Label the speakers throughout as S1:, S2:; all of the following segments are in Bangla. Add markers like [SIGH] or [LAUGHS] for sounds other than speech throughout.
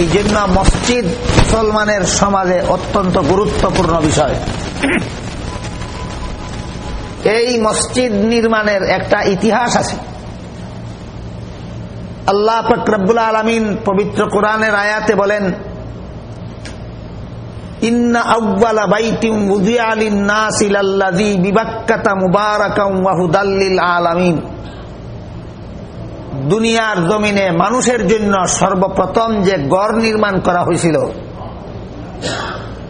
S1: এই জন্য মসজিদ মুসলমানের সমাজে অত্যন্ত গুরুত্বপূর্ণ বিষয়। এই মসজিদ নির্মাণের একটা ইতিহাস আছে। আল্লাহ ফকরবুল আলমিন পবিত্র কোরআনের আয়াতে বলেন, ইন্না আউ্বালা বাইতিম উদিয়া আলিন নাসিল আল্লাযী বিবাক্কাতা মুবারাকাম ওয়া হুদাল্লিল আলামিন দুনিয়ার জমিনে মানুষের জন্য সর্বপ্রথম যে গড় নির্মাণ করা হয়েছিল,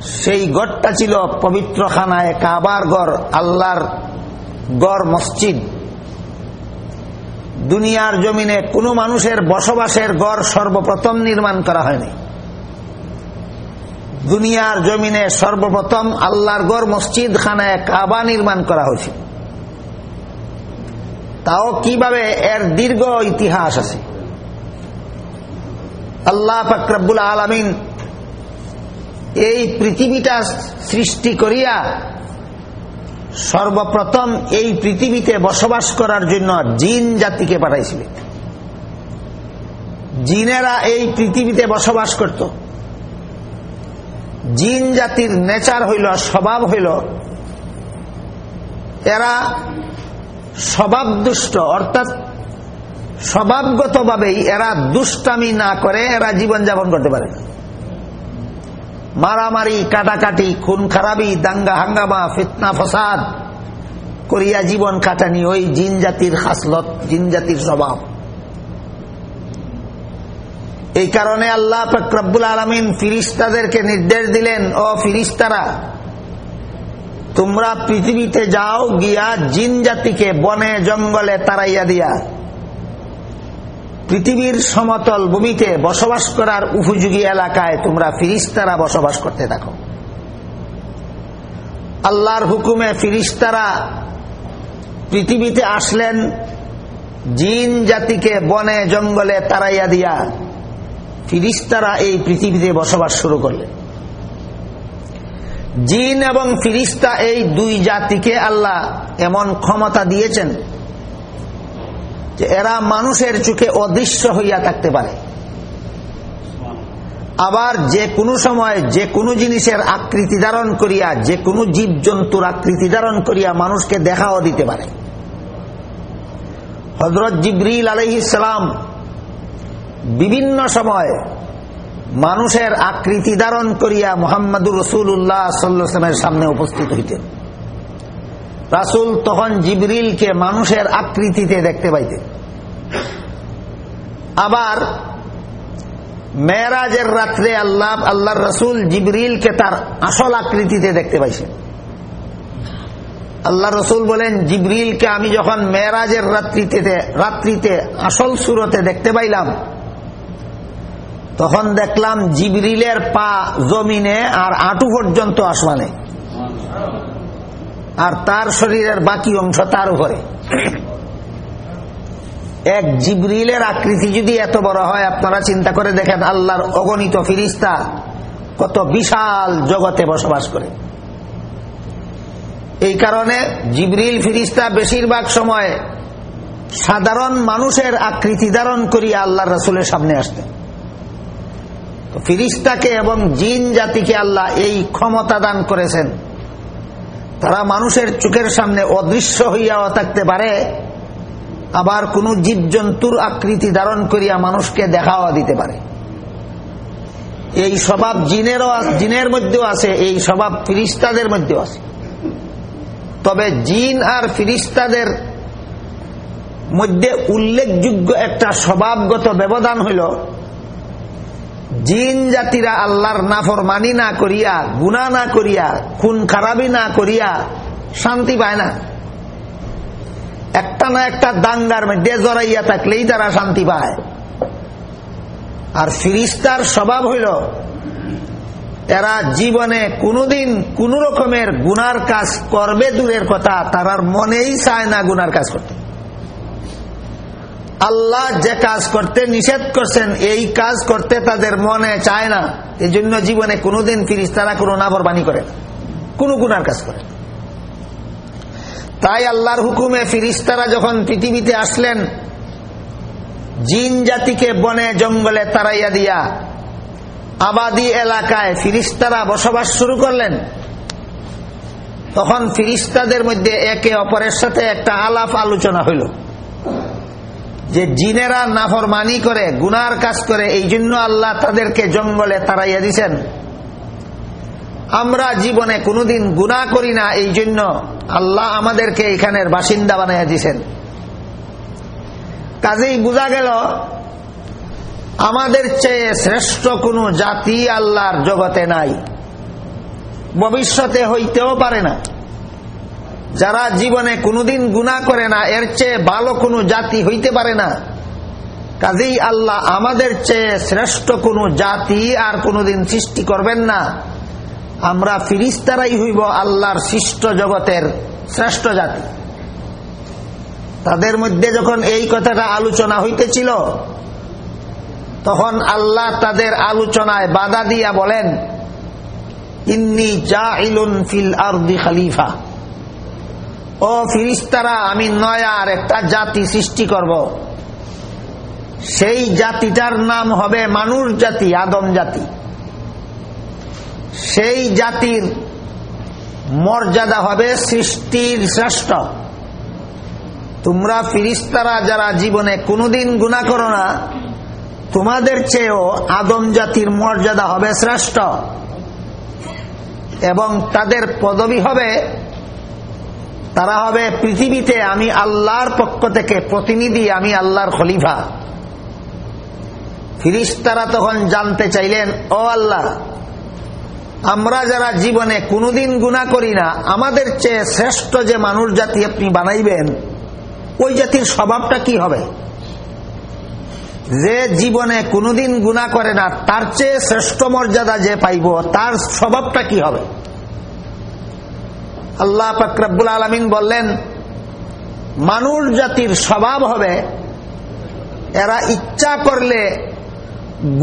S1: সেই গড়টা ছিল পবিত্র খানায় কাবার গড়, আল্লাহর গড় মসজিদ। দুনিয়ার জমিনে কোনো মানুষের বসবাসের গড় সর্বপ্রথম নির্মাণ করা হয়নি। দুনিয়ার জমিনে সর্বপ্রথম আল্লাহর গড় মসজিদ খানায় কাবা নির্মাণ করা হয়েছিল তাও কীভাবে? এর দীর্ঘ ইতিহাস আছে। আল্লাহ ফাকরাবুল আলমিন এই পৃথিবীটা সৃষ্টি করিয়া সর্বপ্রথম এই পৃথিবীতে বসবাস করার জন্য জিন জাতিকে পাঠাইছিলেন। জিনেরা এই পৃথিবীতে বসবাস করত। জিন জাতির নেচার হইল, স্বভাব হইল, এরা স্বভাব দুষ্ট অর্থাৎ স্বভাবগতভাবেই এরা দুষ্টামি না করে এরা জীবন যাপন করতে পারে মারামারি, কাটাকাটি, খুন খারাপি, দাঙ্গা, হাঙ্গামা, ফিতনা, ফসাদ করিয়া জীবন কাটানি ওই জিন জাতির খাসলত, জিন জাতির স্বভাব। এই কারণে আল্লাহ ফকরবুল আলমিন ফিরিস্তাদেরকে নির্দেশ দিলেন, ও ফিরিস্তারা তোমরা পৃথিবীতে যাও গিয়া জিন জাতিকে বনে জঙ্গলে তারাইয়া দিয়া। পৃথিবীর সমতল ভূমিতে বসবাস করার উপযোগী এলাকায় তোমরা ফিরিস্তারা বসবাস করতে থাকো। আল্লাহর হুকুমে ফিরিস্তারা পৃথিবীতে আসলেন, জিন জাতিকে বনে জঙ্গলে তারাইয়া দিয়া। ফিরিস্তারা এই পৃথিবীতে বসবাস শুরু করলেন। জিন এবং ফিরিস্তা এই দুই জাতিকে আল্লাহ এমন ক্ষমতা দিয়েছেন যে এরা মানুষের চোখে অদৃশ্য হইয়া থাকতে পারে। আবার যে কোনো সময় যে কোনো জিনিসের আকৃতি ধারণ করিয়া, যে কোনো জীব জন্তুর আকৃতি ধারণ করিয়া মানুষকে দেখাও দিতে পারে। হজরত জিবরিল আলহিসাম বিভিন্ন সময় মানুষের আকৃতি ধারণ করিয়া মোহাম্মদুর রসুল্লাহ সাল্লামের সামনে উপস্থিত হইতেন। রাসুল তখন জিবরিলকে মানুষের আকৃতিতে দেখতে পাইতেন। আবার মেয়েরাজের রাত্রে আল্লাহ আল্লাহ রসুল জিবরিলকে তার আসল আকৃতিতে দেখতে পাইছেন। আল্লাহ রসুল বলেন, জিবরিলকে আমি যখন মেয়েরাজের রাত্রিতে রাত্রিতে আসল সুরতে দেখতে পাইলাম তখন দেখলাম জিবরিলের পা জমিনে আর আঁটু পর্যন্ত আসমানে। আর তার শরীরের বাকি অংশ তার উপরে। এক জিবরিলের আকৃতি যদি এত বড় হয়, আপনারা চিন্তা করে দেখেন আল্লাহর অগণিত ফিরিস্তা কত বিশাল জগতে বসবাস করে। এই কারণে জিবরিল ফিরিস্তা বেশিরভাগ সময় সাধারণ মানুষের আকৃতি ধারণ করিয়া আল্লাহ রসুলের সামনে আসতেন। ফিরিস্তাকে এবং জিন জাতিকে আল্লাহ এই ক্ষমতা দান করেছেন। তারা মানুষের চোখের সামনে অদৃশ্য হইয়াও থাকতে পারে, আবার কোন জীবজন্তুর আকৃতি ধারণ করিয়া মানুষকে দেখাও দিতে পারে। এই স্বভাব জিনেরও জিনের মধ্যেও আছে, এই স্বভাব ফিরিস্তাদের মধ্যেও আছে। তবে জিন আর ফিরিস্তাদের মধ্যে উল্লেখযোগ্য একটা স্বভাবগত ব্যবধান হইল জিন জাতিরা আল্লাহর নাফর মানি না করিয়া গুণা না করিয়া, খুন খারাপি না করিয়া শান্তি পায় না। একটা না একটা দাঙ্গার মধ্যে জড়াইয়া থাকলেই তারা শান্তি পায়। আর ফিরিস্তার স্বভাব হইল, এরা জীবনে কোনোদিন কোন রকমের গুনার কাজ করবে দূরের কথা, তারার মনেই চায় না গুনার কাজ করতে। আল্লাহ যে কাজ করতে নিষেধ করছেন, এই কাজ করতে তাদের মনে চায় না। এই জন্য জীবনে কোনোদিন ফিরিস্তারা কোনো নাবরবানি করে না। কোনো গুনার কাজ করে তাই আল্লাহর হুকুমে ফিরিস্তারা যখন পৃথিবীতে আসলেন, জিন জাতিকে বনে জঙ্গলে তারাইয়া দিয়া আবাদি এলাকায় ফিরিস্তারা বসবাস শুরু করলেন। তখন ফিরিস্তাদের মধ্যে একে অপরের সাথে একটা আলাপ আলোচনা হইল। যে জিনেরা নাফরমানি করে, গুনার কাজ করে এই জন্য আল্লাহ তাদেরকে জঙ্গলে তাড়াইয়া দিছেন। আমরা জীবনে কোনোদিন গুণা করি না এই জন্য আল্লাহ আমাদেরকে এখানের বাসিন্দা বানাইয়া দিছেন। কাজেই বোঝা গেল, আমাদের চেয়ে শ্রেষ্ঠ কোনো জাতি আল্লাহর জগতে নাই। ভবিষ্যতে হইতেও পারে না। যারা জীবনে কোনোদিন গুণা করে না, এর চেয়ে ভালো কোনো জাতি হইতে পারে না। কাজেই আল্লাহ আমাদের চেয়ে শ্রেষ্ঠ কোনো জাতি আর কোনোদিন সৃষ্টি করবেন না। আমরা ফিরিস্তারাই হইব আল্লাহর সৃষ্ট জগতের শ্রেষ্ঠ জাতি। তাদের মধ্যে যখন এই কথাটা আলোচনা হইতেছিল, তখন আল্লাহ তাদের আলোচনায় বাধা দিয়া বলেন, ইন্নি জাইলুন ফিল আরদি খালিফা। ও ফিরিস্তারা, আমি নয়ার একটা জাতি সৃষ্টি করব। সেই জাতিটার নাম হবে মানুষ জাতি, আদম জাতি। সেই জাতির মর্যাদা হবে সৃষ্টির শ্রেষ্ঠ। তোমরা ফিরিস্তারা যারা জীবনে কোনোদিন গুণা করো না, তোমাদের চেয়েও আদম জাতির মর্যাদা হবে শ্রেষ্ঠ। এবং তাদের পদবি হবে তারা হবে পৃথিবীতে আমি আল্লাহর পক্ষ থেকে প্রতিনিধি, আমি আল্লাহর খলিফা। ফিরিস্তারা তখন জানতে চাইলেন, ও আল্লাহ, আমরা যারা জীবনে কোনোদিন গুণা করি না, আমাদের চেয়ে শ্রেষ্ঠ যে মানুষ জাতি আপনি বানাইবেন, ওই জাতির স্বভাবটা কি হবে? যে জীবনে কোনোদিন গুণা করে না, তার চেয়ে শ্রেষ্ঠ মর্যাদা যে পাইব, তার স্বভাবটা কি হবে? আল্লাহ ফাকরাবুল আলমিন বললেন, মানুষ জাতির স্বভাব হবে, এরা ইচ্ছা করলে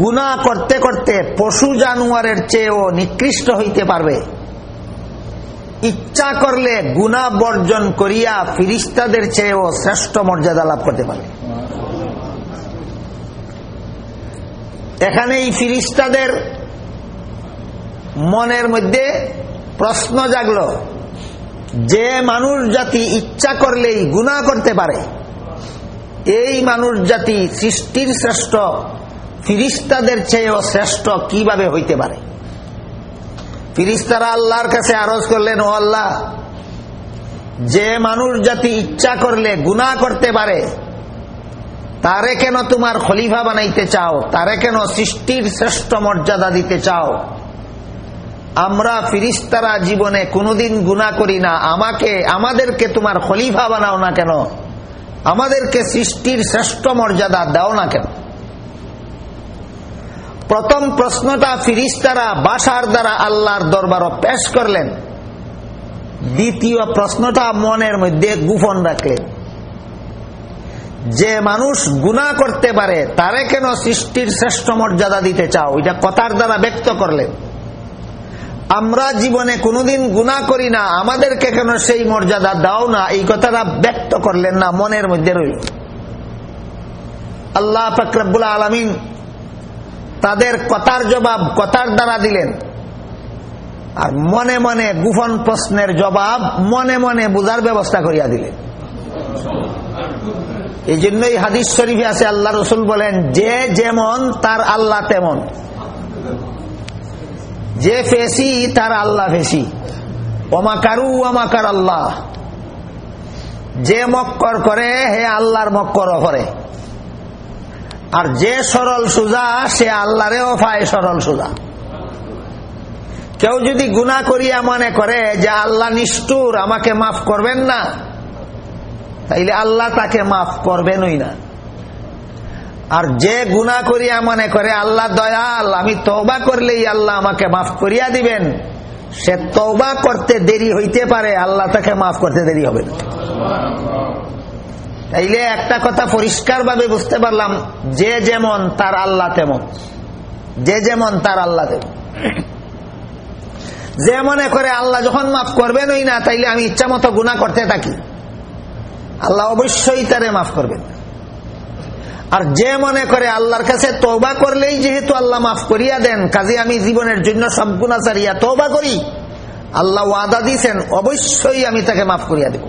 S1: গুণা করতে করতে পশু জানুয়ারের চেয়েও নিকৃষ্ট হইতে পারবে। ইচ্ছা করলে গুণা বর্জন করিয়া ফিরিস্তাদের চেয়েও শ্রেষ্ঠ মর্যাদা লাভ করতে পারে এখানে এই ফিরিস্তাদের মনের মধ্যে প্রশ্ন জাগল যে মানুষ জাতি ইচ্ছা করলেই গুণা করতে পারে, এই মানুষ জাতি সৃষ্টির শ্রেষ্ঠ, ফিরিস্তাদের চেয়েও শ্রেষ্ঠ কীভাবে হইতে পারে? ফিরিস্তারা আল্লাহর কাছে আরজ করলেন, ও আল্লাহ, যে মানুষ জাতি ইচ্ছা করলে গুণা করতে পারে, তারে কেন তোমার খলিফা বানাইতে চাও? তারে কেন সৃষ্টির শ্রেষ্ঠ মর্যাদা দিতে চাও? আমরা ফিরিস্তারা জীবনে কোনোদিন গুণা করি না। আমাকে, আমাদেরকে তোমার খলিফা বানাও না কেন? আমাদেরকে সৃষ্টির শ্রেষ্ঠ মর্যাদা দাও না কেন? প্রথম প্রশ্নটা ফিরিস্তারা বাসার দ্বারা আল্লাহর দরবার পেশ করলেন। দ্বিতীয় প্রশ্নটা মনের মধ্যে গুফন রাখলেন। যে মানুষ গুণা করতে পারে, তারে কেন সৃষ্টির শ্রেষ্ঠ মর্যাদা দিতে চাও? এটা কথার দ্বারা ব্যক্ত করলেন। আমরা জীবনে কোনোদিন গুণা করি না, আমাদেরকে কেন সেই মর্যাদা দাও না? এই কথাটা ব্যক্ত করলেন না, মনের মধ্যে রইল। আল্লাহ ফকরাবুল আলমিন তাদের কথার জবাব কথার দ্বারা দিলেন। আর মনে মনে গুফন প্রশ্নের জবাব মনে মনে বুঝার ব্যবস্থা করিয়া দিলেন। এই জন্যই হাদিস শরীফে আছে, আল্লাহ রসুল বলেন, যে যেমন, তার আল্লাহ তেমন। যে ফেসি, তার আল্লাহ ফেসি। ওমাকারু ওমাকার আল্লাহ। যে মক্কর করে, হে আল্লাহর মক্কর করে। আর যে সরল সুজা, সে আল্লাহরেও পায় সরল সুজা। কেউ যদি গুণা করিয়া মনে করে যে আল্লাহ নিষ্ঠুর, আমাকে মাফ করবেন না, তাইলে আল্লাহ তাকে মাফ করবেনই না। আর যে গুণা করিয়া মনে করে, আল্লাহ দয়াল, আমি তৌবা করলেই আল্লাহ আমাকে মাফ করিয়া দিবেন। সে তৌবা করতে দেরি হইতে পারে, আল্লাহ তাকে মাফ করতে দেরি হবে তাইলে একটা কথা পরিষ্কার ভাবে বুঝতে পারলাম, যে যেমন তার আল্লাহ তেমন। যে যেমন তার আল্লাহ তেমন। যে মনে করে আল্লাহ যখন মাফ করবেন ওই না, তাইলে আমি ইচ্ছা মতো গুণা করতে থাকি। আল্লাহ অবশ্যই তারে মাফ করবেন। আর যে মনে করে আল্লাহর কাছে তৌবা করলেই যেহেতু আল্লাহ মাফ করিয়া দেন, কাজে আমি জীবনের জন্য সব গুণা ছাড়িয়া তৌবা করি, আল্লাহ ওয়াদা দিয়েছেন অবশ্যই আমি তাকে মাফ করিয়া দেব।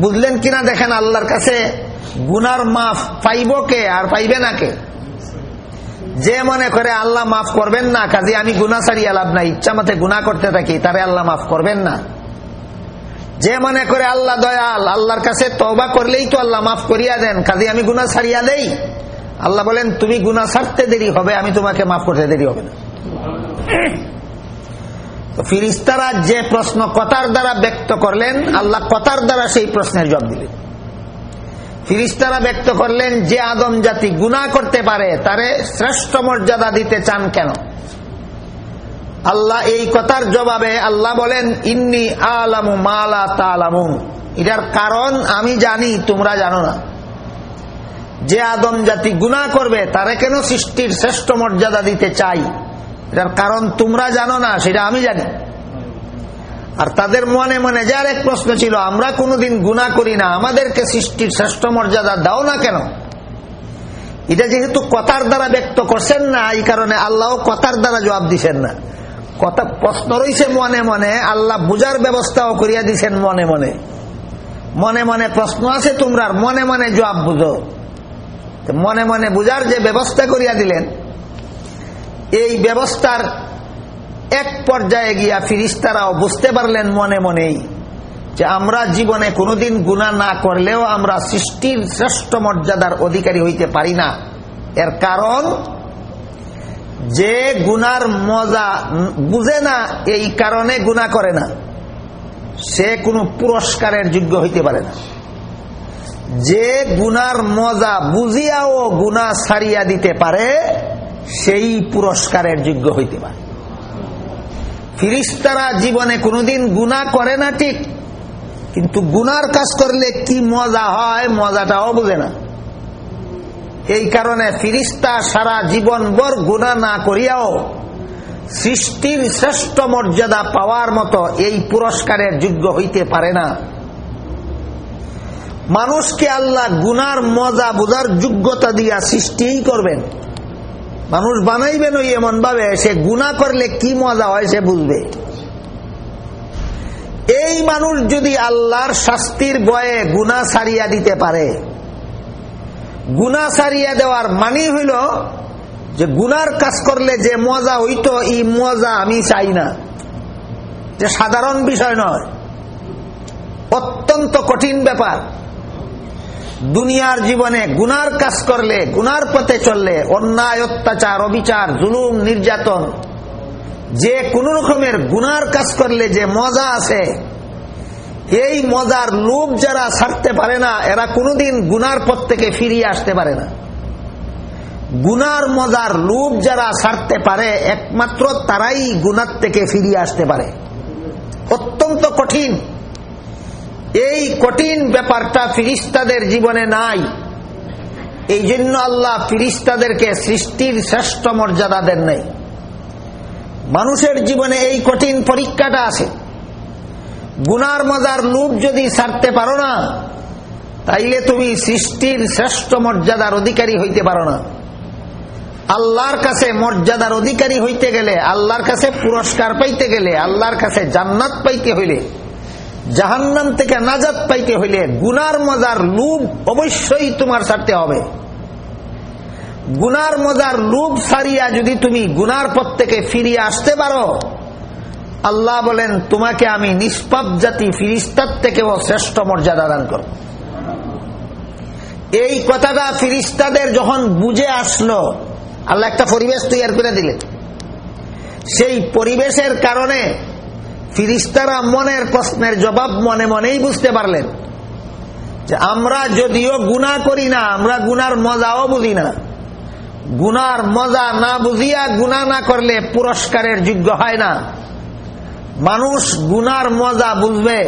S1: বুঝলেন কিনা দেখেন আল্লাহর কাছে গুনার মাফ পাইব কে আর পাইবে না কে? যে মনে করে আল্লাহ মাফ করবেন না, কাজে আমি গুনা সারিয়া লাভ নাই, ইচ্ছা মতে গুণা করতে থাকি, তারে আল্লাহ মাফ করবেন না। যে মনে করে আল্লাহ দয়াল, আল্লাহর কাছে তবা করলেই তো আল্লাহ মাফ করিয়া দেন কাজে আমি গুনা ছাড়িয়া দেই। আল্লাহ বলেন, তুমি গুনা ছাড়তে দেরি হবে, আমি তোমাকে মাফ করতে দেরি হবে না। ফিরিস্তারা যে প্রশ্ন কথার দ্বারা ব্যক্ত করলেন, আল্লাহ কথার দ্বারা সেই প্রশ্নের জবাব দিলেন। ফিরিস্তারা ব্যক্ত করলেন, যে আদম জাতি গুণা করতে পারে, তারে শ্রেষ্ঠ মর্যাদা দিতে চান কেন? আল্লাহ এই কথার জবাবে আল্লাহ বলেন, ইন্নি আলামু মালা তালামু এটার কারণ আমি জানি, তোমরা জানো না। যে আদম জাতি গুণা করবে, তারা কেন সৃষ্টির শ্রেষ্ঠ মর্যাদা দিতে চাই? এটার কারণ তোমরা জানো না, সেটা আমি জানি। আর তাদের মনে মনে যার এক প্রশ্ন ছিল, আমরা কোনোদিন গুণা করি না, আমাদেরকে সৃষ্টির শ্রেষ্ঠ মর্যাদা দাও না কেন? এটা যেহেতু কথার দ্বারা ব্যক্ত করছেন না, এই কারণে আল্লাহ কথার দ্বারা জবাব দিচ্ছেন না। কথা প্রশ্ন রয়েছে মনে মনে, আল্লাহ বুঝার ব্যবস্থাও করিয়া দিছেন মনে মনে। মনে মনে প্রশ্ন আছে তোমরা মনে মনে জবাব বুঝো। মনে মনে বুঝার যে ব্যবস্থা করিয়া দিলেন, এই ব্যবস্থার এক পর্যায়ে গিয়া ফিরিস্তারাও বুঝতে পারলেন মনে মনেই যে আমরা জীবনে কোনোদিন গুণা না করলেও আমরা সৃষ্টির শ্রেষ্ঠ মর্যাদার অধিকারী হইতে পারি না। এর কারণ যে গুনার মজা বুঝে না, এই কারণে গুণা করে না। সে কোনো পুরস্কারের যোগ্য হইতে পারে না। যে গুনার মজা বুঝিয়াও গুণা ছাড়িয়া দিতে পারে, সেই পুরস্কারের যোগ্য হইতে পারে। ফিরিস্তারা জীবনে কোনোদিন গুণা করে না, ঠিক। কিন্তু গুনার কাজ করলে কি মজা হয়, মজাটাও বুঝে না। এই কারণে ফিরিস্তা সারা জীবন বর গুণা না করিয়াও সৃষ্টির শ্রেষ্ঠ মর্যাদা পাওয়ার মতো এই পুরস্কারের যোগ্য হইতে পারে না। মানুষকে আল্লাহ গুনার মজা বোঝার যোগ্যতা দিয়া সৃষ্টিই করবেন। মানুষ বানাইবেন ওই এমন ভাবে সে গুণা করলে কি মজা হয় সে বুঝবে। এই মানুষ যদি আল্লাহর শাস্তির বয়ে গুণা সারিয়া দিতে পারে গুণা সারিয়া দেওয়ার মানি হইল যে গুনার কাজ করলে যে মজা হইতো, এই মজা আমি চাই না। যে সাধারণ বিষয় নয়। অত্যন্ত কঠিন ব্যাপার। দুনিয়ার জীবনে গুনার কাজ করলে, গুনার পথে চললে অন্যায়, অত্যাচার, অবিচার, জুলুম, নির্যাতন, যে কোন রকমের গুনার কাজ করলে যে মজা আছে এই মজার লোভ যারা ছাড়তে পারে না, এরা কোনোদিন গুনার পথ থেকে ফিরিয়ে আসতে পারে না। গুনার মজার লোভ যারা ছাড়তে পারে, একমাত্র তারাই গুনার থেকে ফিরিয়ে আসতে পারে। অত্যন্ত কঠিন। এই কঠিন ব্যাপারটা ফিরিস্তাদের জীবনে নাই। এই জন্য আল্লাহ ফিরিস্তাদেরকে সৃষ্টির শ্রেষ্ঠ মর্যাদা দেন নাই। মানুষের জীবনে এই কঠিন পরীক্ষাটা আছে। গুনার মজার লুপ যদি ছাড়তে পারো না, তাইলে তুমি সৃষ্টির শ্রেষ্ঠ মর্যাদার অধিকারী হইতে পারো না। আল্লাহর কাছে মর্যাদার অধিকারী হইতে গেলে, আল্লাহর কাছে পুরস্কার পাইতে গেলে, আল্লাহর কাছে জান্নাত পাইতে হইলে, জাহান্নাম থেকে নাজাত পাইতে হইলে গুনার মজার লুব অবশ্যই তোমার ছাড়তে হবে। গুনার মজার লুব সারিয়া যদি তুমি গুনার পথ থেকে ফিরিয়ে আসতে পারো আল্লাহ বলেন, তোমাকে আমি নিষ্পাপ জাতি ফিরিস্তার থেকেও শ্রেষ্ঠ মর্যাদা দান করব। এই কথাটা ফিরিস্তাদের যখন বুঝে আসলো, আল্লাহ একটা পরিবেশ তৈরি করে দিলেন। সেই পরিবেশের কারণে ফিরিস্তারা মনের প্রশ্নের জবাব মনে মনেই বুঝতে পারলেন যে আমরা যদিও গুণা করি না, আমরা গুনার মজাও বুঝি না। গুনার মজা না বুঝিয়া গুণা না করলে পুরস্কারের যোগ্য হয় না। মানুষ গুনার মজা বুঝবে।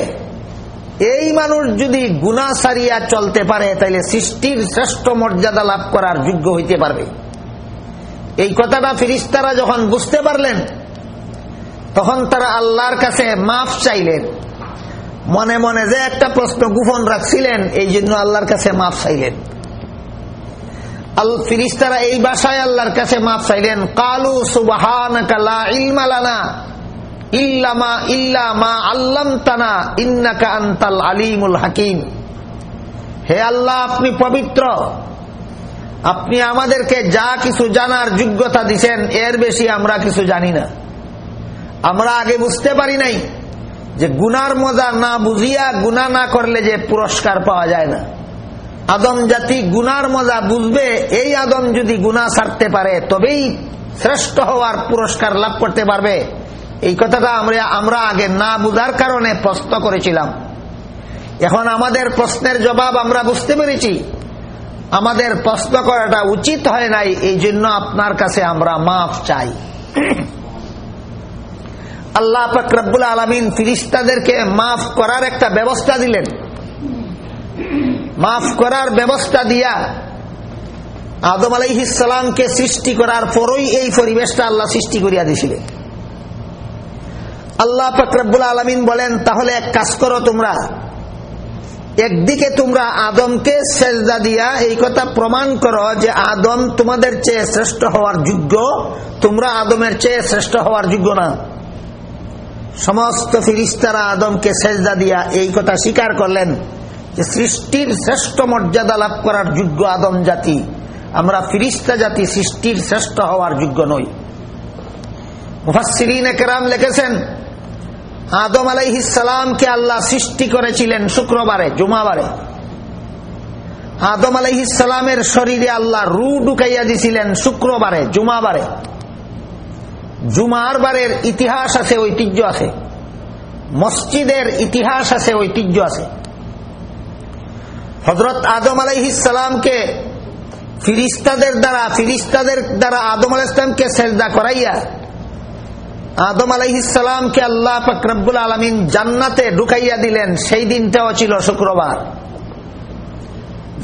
S1: এই মানুষ যদি গুণা সারিয়া চলতে পারে তাহলে সৃষ্টির শ্রেষ্ঠ মর্যাদা লাভ করার যোগ্য হইতে পারবে। এই কথাটা ফিরিস্তারা যখন বুঝতে পারলেন, তখন তারা আল্লাহর কাছে মাফ চাইলেন। মনে মনে যে একটা প্রশ্ন গোপন রাখছিলেন, এই জন্য আল্লাহর কাছে মাফ চাইলেন। ফিরিস্তারা এই বাসায় আল্লাহর কাছে মাফ চাইলেন, কালু সুবাহানা ইলমালানা ইল্লামা ইল্লামা আল্লাম তানা ইন্নাকা আন্তাল আলিমুল হাকিম। হে আল্লাহ, আপনি পবিত্র। আপনি আমাদেরকে যা কিছু জানার যোগ্যতা দিছেন, এর বেশি আমরা কিছু জানি না। আমরা আগে বুঝতে পারি নাই যে গুনার মজা না বুঝিয়া গুনা না করলে যে পুরস্কার পাওয়া যায় না। আদম জাতি গুনার মজা বুঝবে, এই আদম যদি গুনা ছাড়তে পারে, তবেই শ্রেষ্ঠ হওয়ার পুরস্কার লাভ করতে পারবে। এই কথাটা আমরা আমরা আগে না বুঝার কারণে প্রশ্ন করেছিলাম। এখন আমাদের প্রশ্নের জবাব আমরা বুঝতে পেরেছি। আমাদের প্রশ্ন করাটা উচিত হয় নাই, এই জন্য আপনার কাছে আমরা মাফ চাই। আল্লাহ ফকরাবুল আলমিন ফিরিস্তাদেরকে মাফ করার একটা ব্যবস্থা দিলেন। মাফ করার ব্যবস্থা দিয়া আদম আলাইহিসালামকে সৃষ্টি করার পরই এই পরিবেশটা আল্লাহ সৃষ্টি করিয়া দিছিলেন। আল্লাহ ফকরাবুল আলমিন বলেন, তাহলে এক কাজ করো তোমরা। একদিকে তোমরা আদমকে সেজদা দিয়া এই কথা প্রমাণ করো যে আদম তোমাদের চেয়ে শ্রেষ্ঠ হওয়ার যোগ্য। তোমরা আদমের চেয়ে শ্রেষ্ঠ হওয়ার যোগ্য না। সমস্ত ফিরিস্তারা আদমকে সেজদা দিয়া এই কথা স্বীকার করলেন যে সৃষ্টির শ্রেষ্ঠ মর্যাদা লাভ করার যোগ্য আদম জাতি। আমরা ফিরিস্তা জাতি সৃষ্টির শ্রেষ্ঠ হওয়ার যোগ্য নই। মুফাসিরিন একরাম লিখেছেন আদম আলাইহিসালামকে আল্লাহ সৃষ্টি করেছিলেন শুক্রবারে, জুমাবারে। আদম আলাইহিসালামের শরীরে আল্লাহ রু ঢুকাইয়া দিছিলেন শুক্রবারে, জুমাবারে। জুমার বারের ইতিহাস আছে, ঐতিহ্য আছে। মসজিদের ইতিহাস আছে, ঐতিহ্য আছে। হজরত আদম আলাইহিসালামকে ফিরিস্তাদের দ্বারা ফিরিস্তাদের দ্বারা আদম আলাহ ইসলামকে সেজদা করাইয়া আদম আলাইহিসালামকে আল্লাহ ফকরবুল আলমিন জান্নাতে ঢুকাইয়া দিলেন। সেই দিনটাও ছিল শুক্রবার।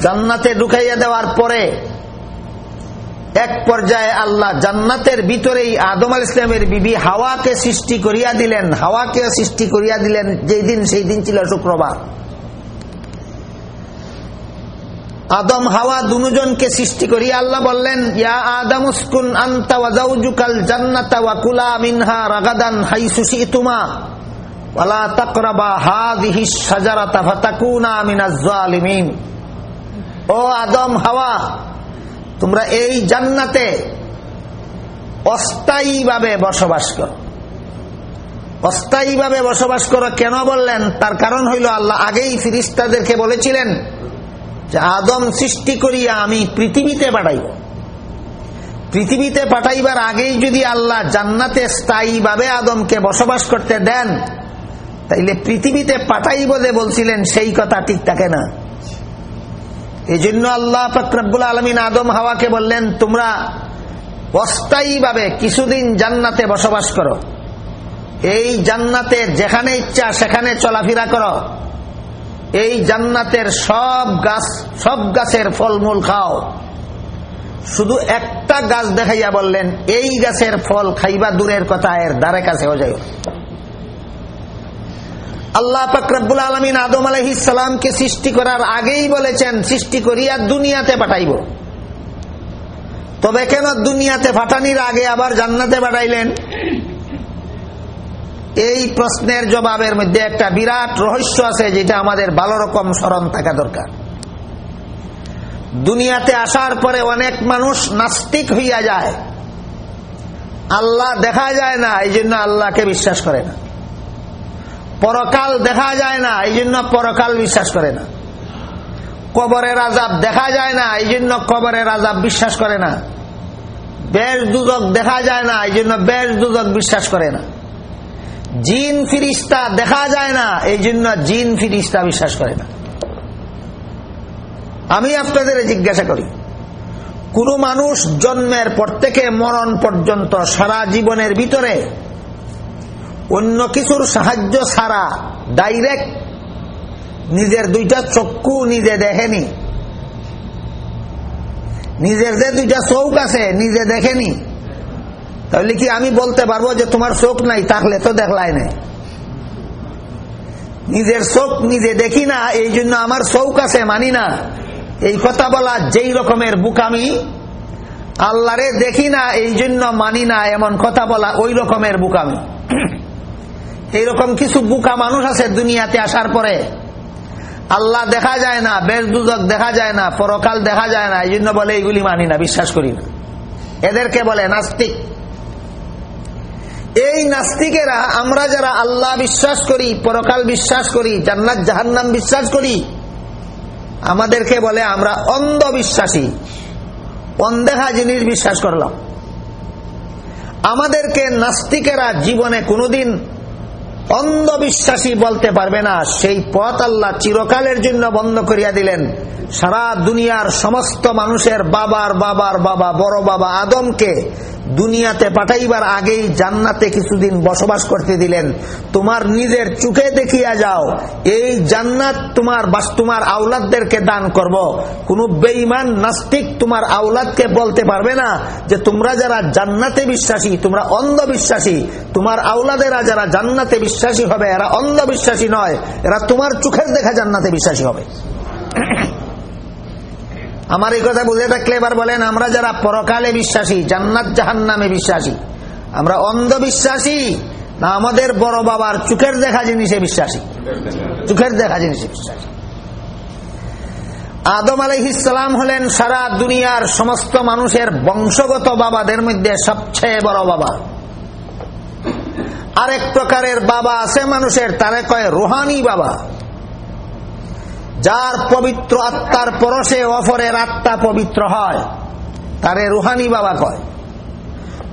S1: জান্নাতে ঢুকাইয়া দেওয়ার পরে এক পর্যায়ে আল্লাহ জান্নাতের ভিতরেই আদম আল ইসলামের বিবি হাওয়াকে সৃষ্টি করিয়া দিলেন। হাওয়াকে সৃষ্টি করিয়া দিলেন। যেই দিন, সেই দিন ছিল শুক্রবার। আদম, হাওয়া দুজনকে সৃষ্টি করিয়া আল্লাহ বললেন, ইয়া ও আদম, হাওয়া, তোমরা এই জান্নাতে অস্থায়ীভাবে বসবাস করো। অস্থায়ীভাবে বসবাস করো কেন বললেন? তার কারণ হইল আল্লাহ আগেই ফিরিস্তাদেরকে বলেছিলেন যে আদম সৃষ্টি করিয়া আমি পৃথিবীতে পাঠাইব। পৃথিবীতে পাঠাইবার আগেই যদি আল্লাহ জান্নাতে স্থায়ীভাবে আদমকে বসবাস করতে দেন, তাইলে পৃথিবীতে পাঠাইব যে বলছিলেন, সেই কথা ঠিক থাকে না। এই জন্য আল্লাহ ফকরাবুল আলমিন আদম হাওয়াকে বললেন, তোমরা অস্থায়ীভাবে কিছুদিন জান্নাতে বসবাস করো। এই জান্নাতে যেখানে ইচ্ছা সেখানে চলাফেরা করো। এই জান্নাতের সব গাছ, সব গাছের ফলমূল খাও। শুধু একটা গাছ দেখাইয়া বললেন, এই গাছের ফল খাইবা দূরের কথা, এর দ্বারে কাছে কাছেও যাই আল্লাহ ফকরাবুল আলমিন আদম আলহিসামকে সৃষ্টি করার আগেই বলেছেন, সৃষ্টি করিয়া দুনিয়াতে পাঠাইব। তবে কেন দুনিয়াতে ফাটানির আগে আবার জান্নাতে পাঠাইলেন? এই প্রশ্নের জবাবের মধ্যে একটা বিরাট রহস্য আছে যেটা আমাদের ভালো রকম স্মরণ থাকা দরকার। দুনিয়াতে আসার পরে অনেক মানুষ নাস্তিক হইয়া যায়। আল্লাহ দেখা যায় না, এই জন্য আল্লাহকে বিশ্বাস করে না। পরকাল দেখা যায় না, এই জন্য পরকাল বিশ্বাস করে না। কবরের আজাব দেখা যায় না, এই জন্য কবরের আজাব বিশ্বাস করে না। বেশ দুদক দেখা যায় না, এই জন্য বেশ দুদক বিশ্বাস করে না। জিন ফিরিস্তা দেখা যায় না এই জন্য জিন ফিরিস্তা বিশ্বাস করে না। আমি আপনাদের জিজ্ঞাসা করি, কোন মানুষ জন্মের পর থেকে মরণ পর্যন্ত সারা জীবনের ভিতরে অন্য কিছুর সাহায্য ছাড়া ডাইরেক্ট নিজের দুইটা চক্ষু নিজে দেখেনি। নিজের যে দুইটা চৌক আছে, নিজে দেখেনি। তাহলে কি আমি বলতে পারব যে তোমার চোখ নাই? তাহলে তো দেখলাই নাই। নিজের চোখ নিজে দেখি না, এই জন্য আমার চৌক আছে, মানি না। এই কথা বলা যেই রকমের বুকামি আল্লাহরে দেখি না, এই জন্য মানি না, এমন কথা বলা ওই রকমের বুকামি এইরকম কিছু বুকা মানুষ আছে দুনিয়াতে আসার পরে। আল্লাহ দেখা যায় না, বেশ দুজক দেখা যায় না, পরকাল দেখা যায় না, এই জন্য বলে এইগুলি মানি না, বিশ্বাস করি না। এদেরকে বলে নাস্তিক। এই নাস্তিকেরা, আমরা যারা আল্লাহ বিশ্বাস করি, পরকাল বিশ্বাস করি, জান্নাত, জাহান্নাম বিশ্বাস করি, আমাদেরকে বলে আমরা অন্ধবিশ্বাসী। অনদেখা জিনিস বিশ্বাস করলাম। আমাদেরকে নাস্তিকেরা জীবনে কোনোদিন অন্ধবিশ্বাসী বলতে পারবে না। সেই পথ আল্লাহ চিরকালের জন্য বন্ধ করিয়া দিলেন। সারা দুনিয়ার সমস্ত মানুষের বাবার বাবার বাবা বড় বাবা আদমকে দুনিয়াতে পাঠাইবার আগেই জান্নাতে কিছুদিন বসবাস করতে দিলেন। তোমার নিজের চোখে দেখিয়া যাও, এই জান্নাত তোমার বাস, তোমার আউলাদদেরকে দান করব। কোন বেইমান নাস্তিক তোমার আউলাদকে বলতে পারবে না যে তোমরা যারা জান্নাতে বিশ্বাসী, তোমরা অন্ধবিশ্বাসী। তোমার আউলাদেরা যারা জান্নাতে বিশ্বাসী হবে, এরা অন্ধবিশ্বাসী নয়, এরা তোমার চোখের দেখা জান্নাতে বিশ্বাসী হবে। আমার এই কথা বুঝে থাকলে এবার বলেন, আমরা যারা পরকালে বিশ্বাসী, জান্নাত জাহান নামে বিশ্বাসী, আমরা অন্ধবিশ্বাসী, না আমাদের বড় বাবার চোখের দেখা জিনিসে বিশ্বাসী। চোখের দেখা জিনিসে বিশ্বাসী। আদম আলহিসাম হলেন সারা দুনিয়ার সমস্ত মানুষের বংশগত বাবাদের মধ্যে সবচেয়ে বড় বাবা। আরেক প্রকারের বাবা আছে মানুষের, তারে কয় রোহানি বাবা। যার পবিত্র আত্মার পরশে অফরের আত্মা পবিত্র হয়, তারে রুহানি বাবা কয়।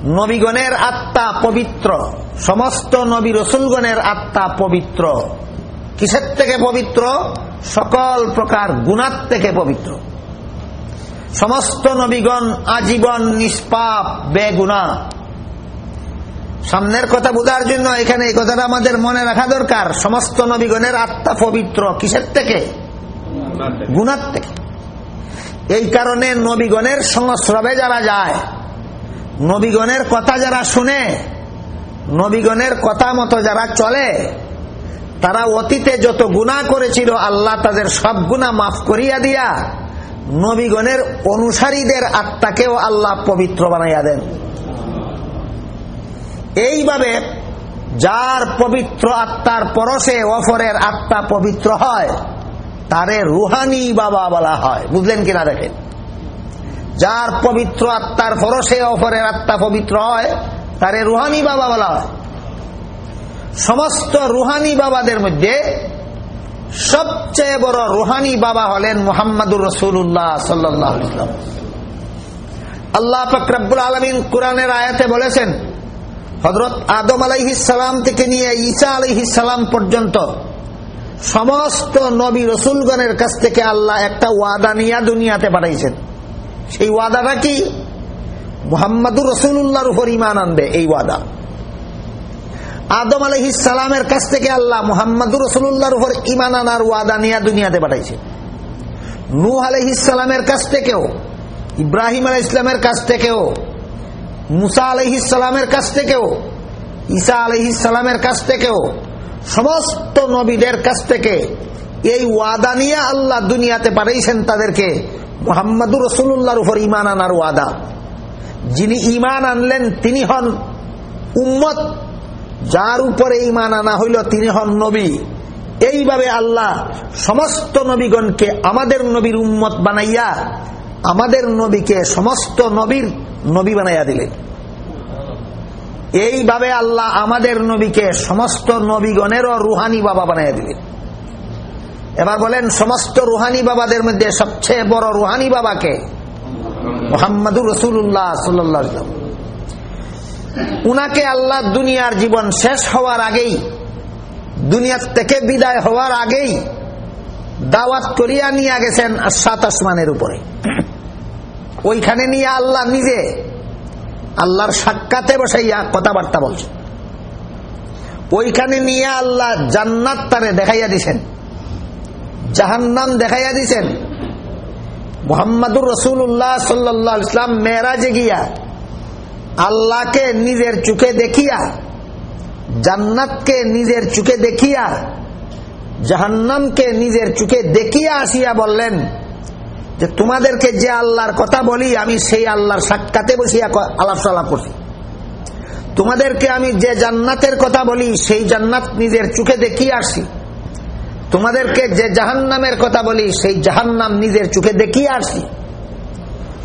S1: নবীগণের আত্মা পবিত্র, সমস্ত নবী রসুলগণের আত্মা পবিত্র। কিসের থেকে পবিত্র? সকল প্রকার গুণার থেকে পবিত্র। সমস্ত নবীগণ আজীবন নিষ্পাপ বেগুনা সামনের কথা বোঝার জন্য এখানে এই কথাটা আমাদের মনে রাখা দরকার। সমস্ত নবীগণের আত্মা পবিত্র, কিসের থেকে? গুণার থেকে। এই কারণে নবীগণের সংস্রবে যারা যায়, নবীগণের কথা যারা শুনে, নবীগণের কথা মতো যারা চলে, তারা অতীতে যত গুণা করেছিল, আল্লাহ তাদের সব গুণা মাফ করিয়া দিয়া নবীগণের অনুসারীদের আত্মাকেও আল্লাহ পবিত্র বানাইয়া দেন। এইভাবে যার পবিত্র আত্মার পরশে অফরের আত্মা পবিত্র হয় তারে রুহানি বাবা বলা হয়। বুঝলেন কিনা দেখেন? যার পবিত্র আত্মার ফরসে অপরের আত্মা পবিত্র হয়, তারে রুহানি বাবা বলা হয়। সমস্ত রুহানি বাবাদের মধ্যে সবচেয়ে বড় রুহানি বাবা হলেন মোহাম্মদুর রসুল্লাহ সাল্লাম আল্লাহ ফকরাবুল আলমিন কোরআনের আয়াতে বলেছেন হজরত আদম আলাইহিসালাম থেকে নিয়ে ঈসা আলহিসাম পর্যন্ত সমস্ত নবী রসুলগণের কাছ থেকে আল্লাহ একটা ওয়াদা নিয়া দুনিয়াতে পাঠাইছেন। সেই ওয়াদাটা কি? মোহাম্মদুর রসুল্লাহর উপর ইমান আনবে, এই ওয়াদা। আদম সালামের কাছ থেকে আল্লাহ মোহাম্মদুর রসুল্লাহর উপর ইমান আনার ওয়াদা নিয়ে দুনিয়াতে পাঠাইছে নূহ সালামের কাছ থেকেও, ইব্রাহিম আলহ ইসলামের কাছ থেকেও, মুসা আলহি সালামের কাছ থেকেও, ঈসা আলহি সালামের কাছ থেকেও সমস্ত নবীদের কাছ থেকে এই ওয়াদা নিয়ে আল্লাহ দুনিয়াতে পাঠাইছেন তাদেরকে মোহাম্মদুর রসুল্লাহর উপর ইমান আনার ওয়াদা। যিনি ইমান আনলেন, তিনি হন উম্মত। যার উপরে ইমান আনা হইল, তিনি হন নবী। এইভাবে আল্লাহ সমস্ত নবীগণকে আমাদের নবীর উম্মত বানাইয়া, আমাদের নবীকে সমস্ত নবীর নবী বানাইয়া দিলেন। এইভাবে আল্লাহ আমাদের নবীকে সমস্ত নবীগণেরও রুহানি বাবা বানাইয়া দিলেন। এবার বলেন, সমস্ত রুহানি বাবাদের মধ্যে সবচেয়ে বড় রুহানি বাবাকে? মোহাম্মদুর রসুল্লাহ সাল্লাহ উনাকে আল্লাহ দুনিয়ার জীবন শেষ হওয়ার আগেই, দুনিয়ার থেকে বিদায় হওয়ার আগেই দাওয়াত করিয়া নিয়ে গেছেন সাত আসমানের উপরে। ওইখানে নিয়ে আল্লাহ নিজে আল্লাহর সাক্ষাতে বসাইয়া কথাবার্তা বলছেন ওইখানে নিয়ে আল্লাহ জান্নাত তারে দেখাইয়া দিছেন। জাহান্নাম দেখাইয়া দিছেন। মোহাম্মদুর রসুল্লাহ সাল্লাহ ইসলাম মেয়েরাজে গিয়া আল্লাহকে নিজের চোখে দেখিয়া, জান্নাতকে নিজের চোখে দেখিয়া, জাহান্নামকে নিজের চোখে দেখিয়া আসিয়া বললেন যে তোমাদেরকে যে আল্লাহর কথা বলি, আমি সেই আল্লাহর সাক্ষাতে বসিয়া আলাপ সালাপ করছি। তোমাদেরকে আমি যে জান্নাতের কথা বলি, সেই জান্নাত নিজের চোখে দেখিয়ে আসছি। তোমাদেরকে যে জাহান্নামের কথা বলি, সেই জাহান্নাম নিজের চোখে দেখিয়ে আসছি।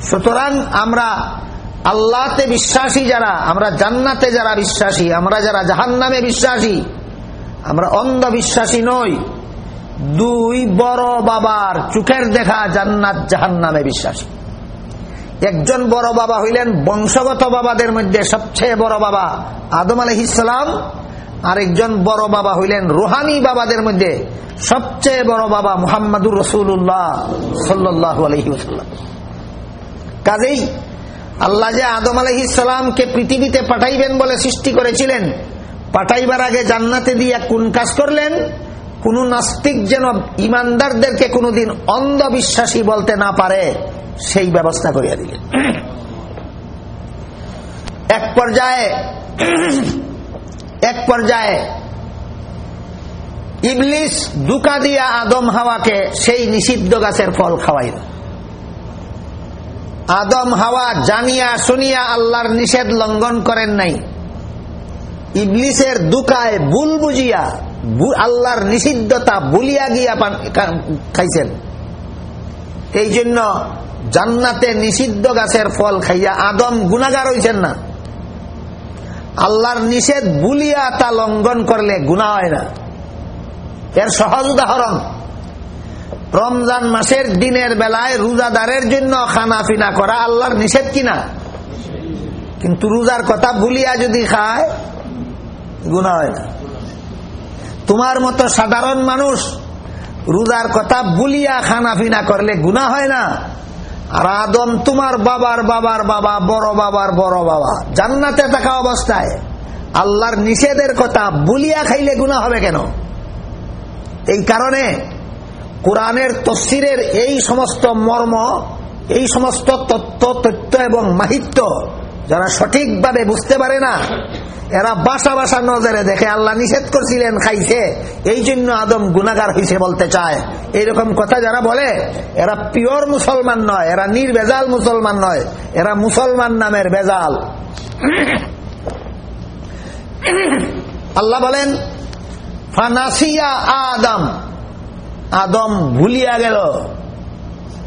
S1: সুতরাং আমরা আল্লাহতে বিশ্বাসী যারা, আমরা জান্নাতে যারা বিশ্বাসী, আমরা যারা জাহান্নামে বিশ্বাসী, আমরা অন্ধবিশ্বাসী নই। দুই বড় বাবার চোখের দেখা জান্নাত জাহান্নামে বিশ্বাসী। একজন বড় বাবা হইলেন বংশগত বাবাদের মধ্যে সবচেয়ে বড় বাবা আদম আলহিসাম আরেকজন বড় বাবা হইলেন রুহানি বাবাদের মধ্যে সবচেয়ে বড় বাবা মুহাম্মদুর রসুল্লাহ সাল্লাহ কাজেই আল্লাহ যে আদম আলহিসামকে পৃথিবীতে পাঠাইবেন বলে সৃষ্টি করেছিলেন, পাঠাইবার আগে জান্নাতে দিয়ে কোন কাজ করলেন? কোন নাস্তিক যেন ইমানদারদেরকে কোনদিন অন্ধবিশ্বাসী বলতে না পারে, সেই ব্যবস্থা করিয়া দিলেন। এক পর্যায়ে এক পর্যায়ে ইবলিস দুকা দিয়া আদম হাওয়াকে সেই নিষিদ্ধ গাছের ফল খাওয়াইল। আদম হাওয়া জানিয়া শুনিয়া আল্লাহর নিষেধ লঙ্ঘন করেন নাই। ইবলিসের দুকায় ভুল বুঝিয়া আল্লাহর নিষিদ্ধতা বলিয়া গিয়া খাইছেন। এই জন্য জান্নাতে নিষিদ্ধ গাছের ফল খাইয়া আদম গুণাগার হইছেন না। আল্লাহর নিষেধ বুলিয়া তা লঙ্ঘন করলে গুণা হয় না। এর সহজ উদাহরণ, রমজান মাসের দিনের বেলায় রোজাদারের জন্য খানা পিনা করা আল্লাহর নিষেধ কিনা? কিন্তু রোজার কথা ভুলিয়া যদি খায় গুণা হয় না। তোমার মতো সাধারণ মানুষ রোজার কথা বুলিয়া খানা পিনা করলে গুণা হয় না। আর আদম তোমার বাবার বাবার বাবা, বড় বাবার বড় বাবা। জান্নাতে থাকা অবস্থায় আল্লাহর নিষেধের কথা বুলিয়া খাইলে গুণা হবে কেন? এই কারণে কোরআনের তসিরের এই সমস্ত মর্ম, এই সমস্ত তত্ত্ব, তথ্য এবং মাহিত্য যারা সঠিকভাবে বুঝতে পারে না, এরা বাসা বাসা নজরে দেখে আল্লাহ নিষেধ করছিলেন খাইছে। এই জন্য আদম গুনাগার হয়েছে বলতে চায়। এইরকম কথা যারা বলে, এরা পিওর মুসলমান নয়, এরা নির্বেজাল মুসলমান নয়, এরা মুসলমান নামের বেজাল। আল্লাহ বলেন, ফানাসিয়া আদম। আদম ভুলিয়া গেল।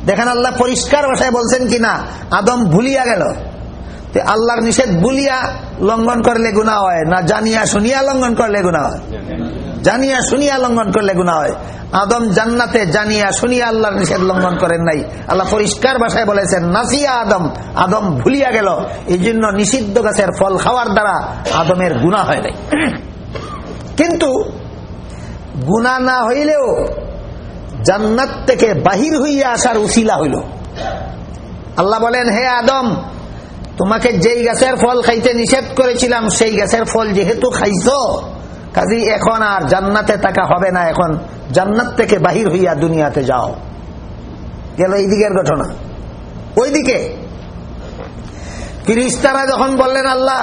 S1: দেখেন আল্লাহ পরিষ্কার ভাষায় বলছেন কিনা? আদম ভুলিয়া গেল। আল্লাহর নিষেধ বলিয়া লঙ্ঘন করলে গুণা হয়, না জানিয়া শুনিয়া লঙ্ঘন করলে গুণা হয়। জানিয়া শুনিয়া লঙ্ঘন করলে গুণা হয়। আদম জান্নাতে জানিয়া শুনিয়া আল্লাহর নিষেধ লঙ্ঘন করেন নাই। আল্লাহ পরিষ্কার ভাষায় বলেছেন, নাসিয়া আদম আদম ভুলিয়া গেল। এই জন্য নিষিদ্ধ গাছের ফল খাওয়ার দ্বারা আদমের গুণা হয় নাই। কিন্তু গুণা না হইলেও জান্নাত থেকে বাহির হইয়া আসার উশিলা হইল। আল্লাহ বলেন, হে আদম তোমাকে যেই গাছের ফল খাইতে নিষেধ করেছিলাম, সেই গাছের ফল যেহেতু খাইছ কাজী এখন আর জান্নাতে থাকা হবে না, এখন জান্নাত থেকে বাহির হইয়া দুনিয়াতে যাও। গেল এই দিকের ঘটনা। ওইদিকে ফিরিস্তারা যখন বললেন, আল্লাহ,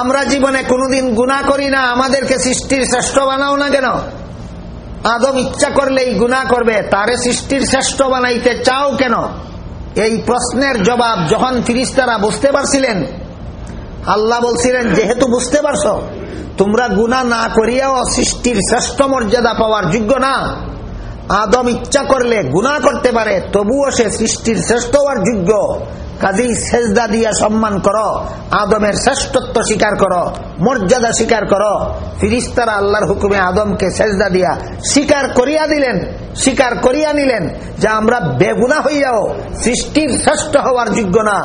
S1: আমরা জীবনে কোনোদিন গুণা করি না, আমাদেরকে সৃষ্টির শ্রেষ্ঠ বানাও না কেন? আদম ইচ্ছা করলেই গুণা করবে, তারে সৃষ্টির শ্রেষ্ঠ বানাইতে চাও কেন? এই প্রশ্নের জবাব যখন ফিরিস্তারা বুঝতে পারছিলেন, আল্লাহ বলছিলেন, যেহেতু বুঝতে পারছ, তোমরা গুণা না করিয়াও সৃষ্টির শ্রেষ্ঠ মর্যাদা পাওয়ার যোগ্য না। আদম ইচ্ছা করলে গুণা করতে পারে, তবুও সে সৃষ্টির শ্রেষ্ঠ হওয়ার যোগ্য। কাজেই সেজদা দিয়া সম্মান করো, আদমের শ্রেষ্ঠত্ব স্বীকার করো, মর্যাদা স্বীকার করো। ফিরিস্তারা আল্লাহর হুকুমে আদমকে সেজদা দিয়া স্বীকার করিয়া দিলেন, স্বীকার করিয়া নিলেন যে আমরা বেগুনা হইয়াও সৃষ্টির শ্রেষ্ঠ হওয়ার যোগ্য না।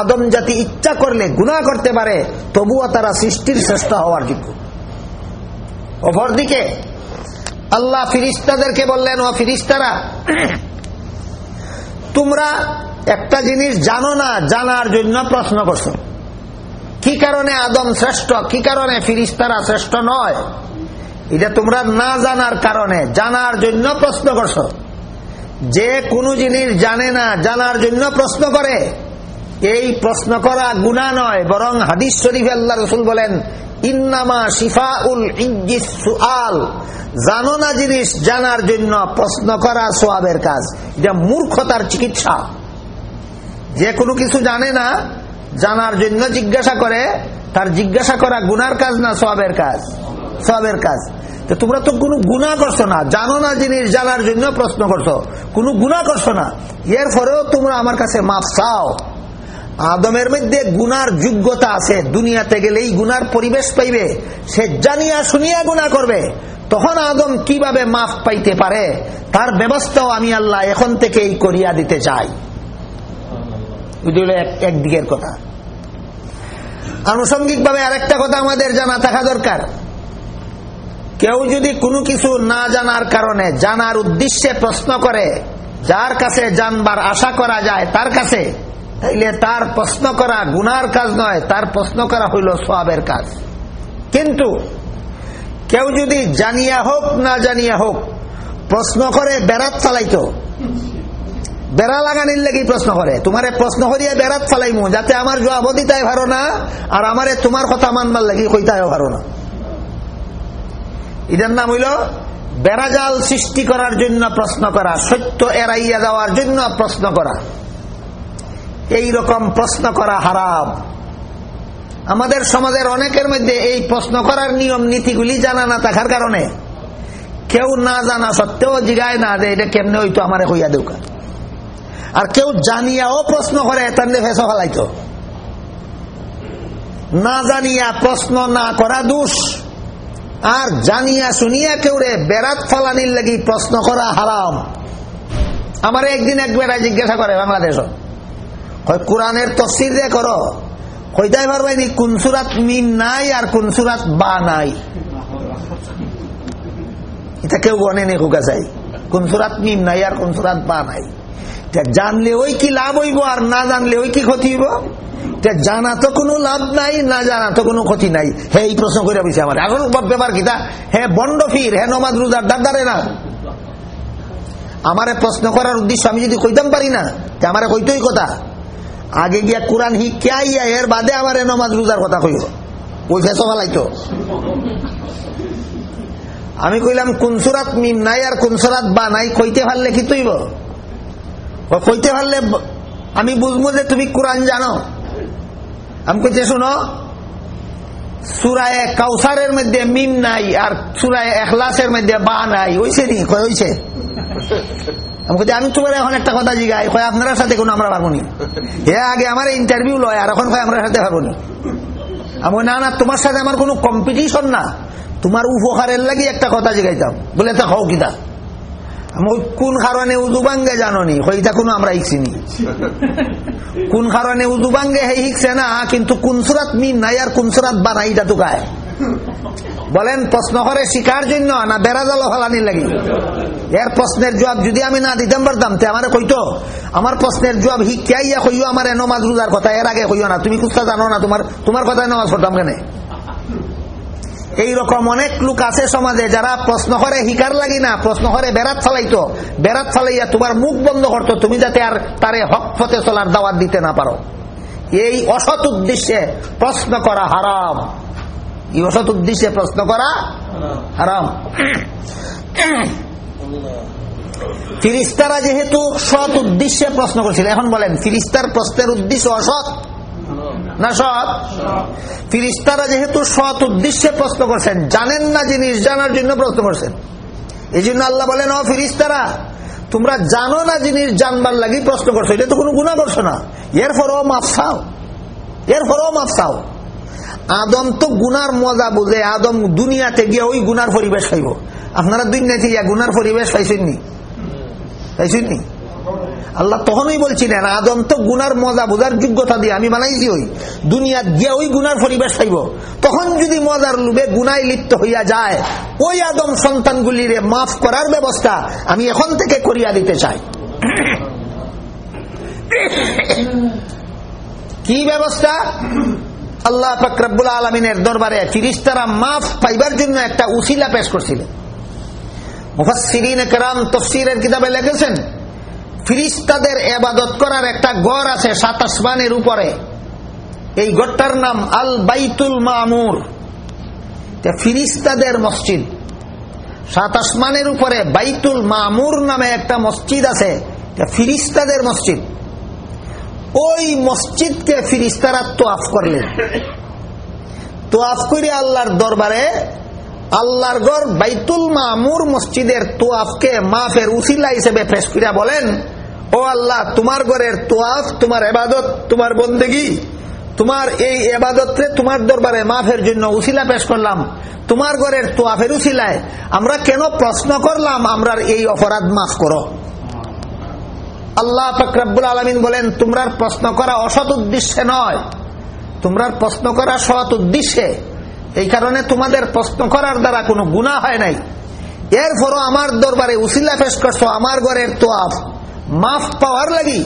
S1: আদম জাতি ইচ্ছা করলে গুণা করতে পারে, তবুও তারা সৃষ্টির শ্রেষ্ঠ হওয়ার যোগ্য। অপরদিকে আল্লাহ ফিরিস্তাদেরকে বললেন, ও ফিরিস্তারা, তোমরা একটা জিনিস জানো না, জানার জন্য প্রশ্ন করছ। কি কারণে আদম শ্রেষ্ঠ? কি কারণে ফিরিস্তারা শ্রেষ্ঠ নয়? এটা তোমরা না জানার কারণে, জানার জন্য প্রশ্ন করছ। যে কোনো জিনিস জানে না, জানার জন্য প্রশ্ন করে। এই প্রশ্ন করা গুণা নয়, বরং হাদিস শরীফ আল্লাহ রসুল বলেন, ইন্নামা শিফা উল সুআল। জানো না জিনিস, জানার জন্য প্রশ্ন করা সোয়াবের কাজ। এটা মূর্খতার চিকিৎসা। যে কোনো কিছু জানে না, জানার জন্য জিজ্ঞাসা করে, তার জিজ্ঞাসা করা গুনার কাজ না সোয়াবের কাজ? সোয়াবের কাজ। তো তোমরা তো কোনো গুণা করছ না, জানো না জিনিস জানার জন্য প্রশ্ন করছ। কোনো গুণা করছ না। এর পরেও তোমরা আমার কাছে মাফ চাও। আদমের মধ্যে গুনার যোগ্যতা আছে। দুনিয়াতে গেলে এই গুনার পরিবেশ পাইবে। সে জানিয়া শুনিয়া গুণা করবে। তখন আদম কীভাবে মাফ পাইতে পারে? তার ব্যবস্থাও আমি আল্লাহ এখন থেকেই করিয়া দিতে চাই। একদিকের কথা। আনুষঙ্গিক ভাবে আরেকটা কথা আমাদের জানা থাকা দরকার। কেউ যদি কোনো কিছু না জানার কারণে জানার উদ্দেশ্যে প্রশ্ন করে, যার কাছে জানবার আশা করা যায় তার কাছে, তাইলে তার প্রশ্ন করা গুনার কাজ নয়, তার প্রশ্ন করা হইল সবের কাজ। কিন্তু কেউ যদি জানিয়া হোক, না জানিয়া হোক, প্রশ্ন করে বেড়াত চালাইত বেড়া লাগানির লেগে প্রশ্ন করে। তোমার প্রশ্ন করিয়া বেড়াত চালাইমু যাতে আমার জবাব দিতাই ভালো না, আর আমারে তোমার কথা মানবার লাগি কইতাই ভালো না। এটার নাম হইল বেড়াজাল সৃষ্টি করার জন্য প্রশ্ন করা, সত্য এড়াইয়া দেওয়ার জন্য প্রশ্ন করা। এই রকম প্রশ্ন করা হারাম। আমাদের সমাজের অনেকের মধ্যে এই প্রশ্ন করার নিয়ম নীতিগুলি জানা না থাকার কারণে, কেউ না জানা সত্ত্বেও জিগায় না যে এটা কেমনে হইতো আমার হইয়া দেউকা। আর কেউ জানিয়াও প্রশ্ন করে, তার ফেসো ফেলাইতো। না জানিয়া প্রশ্ন না করা দোষ। আর জানিয়া শুনিয়া কেউ রে বেড়াত ফালানির লাগি প্রশ্ন করা হারাম। আমার একদিন এক বেড়ায় জিজ্ঞাসা করে বাংলাদেশ কোরআনের তফসির দিয়ে করো কইতাই পারবাইনি কোন সুরাত মিন নাই আর কোন সুরাত বা নাই? এটা কেউ গণেনি হুকা চাই। কোন সুরাত মিম নাই আর কোন সুরাত বা নাই? জানলে ওই কি লাভ হইব আর না জানলে ওই কি ক্ষতি হইব? জানা তো কোনো লাভ নাই, না জানা তো কোনো ক্ষতি নাই। হে, এই প্রশ্ন করে বলছে আমার। এখন ব্যাপার কিতা হ্যাঁ বন্ড ফির হ্যাঁ নমাজ রোজার দাদারে না। আমারে প্রশ্ন করার উদ্দেশ্য আমি যদি কইতাম পারি না আমারে কইতই কথা। আগে গিয়া কোরআন শিক্ষা ইয়া এর বাদে আমার নমাজ রোজার কথা কইব। ওই ফেসো ফেলাইতো। আমি কইলাম কুনসুরাত মিম নাই আর কুনসুরাত বা নাই কইতে পারলে কি তুইব কইতে পারলে আমি বুঝব যে তুমি কোরআন জানো। আমি কইতে শুনো, সুরায় কাউসারের মধ্যে মিম নাই আর সুরায় এখলাসের মধ্যে বা নাই। ওইছে নি? ওইছে আমি কইতে আমি তোমার এখন একটা কথা জিগাই, কয়, আপনার সাথে কোনো আমরা পারব নি? হে আগে আমার ইন্টারভিউ লয় আর এখন কয়, আমরা সাথে পারব নি? আমি না না, তোমার সাথে আমার কোনো কম্পিটিশন না। তোমার উপহারের লাগি একটা কথা জিগাইতাম। বলে, তা হও কিতা? কোন কারণে উজু বাঙ্গে জানি হইতা কোনো আমরা শিখছিনি [LAUGHS] কোন কারণে উজু বাঙ্গে হে শিখছে না কিন্তু কোন সুরাত মিন নাই আর কোন সুরাত বানাই এটা তো গায়। বলেন প্রশ্ন করে শিকার জন্য না বেড়া জাল ফেলানির লাগি? এর প্রশ্নের জবাব যদি আমি না দিতাম পারতাম তে আমার কইতো আমার প্রশ্নের জবাব শিক্ষাইয়া কইও আমার নমাজ রোজার কথা এর আগে কইও না। তুমি কুস্তা জানো না তোমার তোমার কথায় নমাজ পড়তাম কেন? এইরকম অনেক লোক আছে সমাজে যারা প্রশ্ন করে হিকার লাগি না, প্রশ্ন করে, বেড়াত ফালাইতো। বেড়াত ফালাইয়া তোমার মুখ বন্ধ করতো, তুমি যাতে আর তারে হক ফতে চলার দাওয়াত দিতে না পারো। এই অসৎ উদ্দেশ্যে প্রশ্ন করা হারাম। এই অসৎ উদ্দেশ্যে প্রশ্ন করা হারাম। ফিরিস্তারা যেহেতু সৎ উদ্দেশ্যে প্রশ্ন করছিল, এখন বলেন, ফিরিস্তার প্রশ্নের উদ্দেশ্য অসৎ? না সৎ? ফিরিস্তারা যেহেতু সৎ উদ্দেশ্যে প্রশ্ন করছেন, জানেন না জিনিস জানার জন্য প্রশ্ন করছেন। এই জন্য আল্লাহ বলেন, ও ফিরিস্তারা, তোমরা জানো না জিনিস জানবার লাগি প্রশ্ন করছ। এটা তো কোনো গুণা করছ না। এর পরও মাফ চাও। এর পরও মাফ চাও। আদম তো গুনার মজা বুঝে, আদম দুনিয়াতে গিয়ে ওই গুনার পরিবেশ পাইব। আপনারা দুনিয়াতে গিয়া গুনার পরিবেশ পাইছেননি পাইছেননি আল্লাহ তখনই বলছিলেন, আদম তো গুনার মজা বোঝার যোগ্যতা দিয়ে আমি বানাইছি ওই। দুনিয়া গিয়ে ওই গুনার পরিবেশ পাইব। তখন যদি মজার লুবে গুনায় লিপ্ত হইয়া যায়, ওই আদম সন্তানগুলিরে মাফ করার ব্যবস্থা আমি এখন থেকে করিয়া দিতে চাই। কি ব্যবস্থা? আল্লাহ ফকরাবুল আলমিনের দরবারে ফিরিস্তারা মাফ পাইবার জন্য একটা উসিলা পেশ করছিলেন। মুফাসিরিন কেরাম তফসিরের কিতাবে লেগেছেন ফিরিস্তাদের এবাদত করার একটা গড় আছে সাত আসমানের উপরে। এই গড়টার নাম আল বাইতুল মামুর। ফিরিস্তাদের মসজিদ। সাত আসমানের উপরে বাইতুল মামুর নামে একটা মসজিদ আছে ফিরিস্তাদের মসজিদ। ওই মসজিদকে ফিরিস্তারা তোয়াফ করলেন। তোয়াফ করে আল্লাহর দরবারে আল্লাহর গড় বাইতুল মামুর মসজিদের তোয়াফকে মাফের উসিলা হিসেবে পেশ করিয়া বলেন ও আল্লাহ, তোমার ঘরের তোয়াফ, তোমার এবাদত, তোমার বন্দেগী, তোমার এই এবাদতরে তোমার দরবারে মাফের জন্য উসিলা পেশ করলাম, তোমার ঘরের তোয়াফের উসিলায় আমরা কেন প্রশ্ন করলাম আমরা এই অপরাধ মাফ করো। আল্লাহ ফকরাবুল আলমিন বলেন তোমরা প্রশ্ন করা অসৎ উদ্দেশ্যে নয়। তোমরা প্রশ্ন করা সৎ উদ্দেশ্যে। এই কারণে তোমাদের প্রশ্ন করার দ্বারা কোনো গুণা হয় নাই। এরপরও আমার দরবারে উসিলা পেশ করছ, আমার ঘরের তোয়াফ। মাফ পাওয়ার লাগি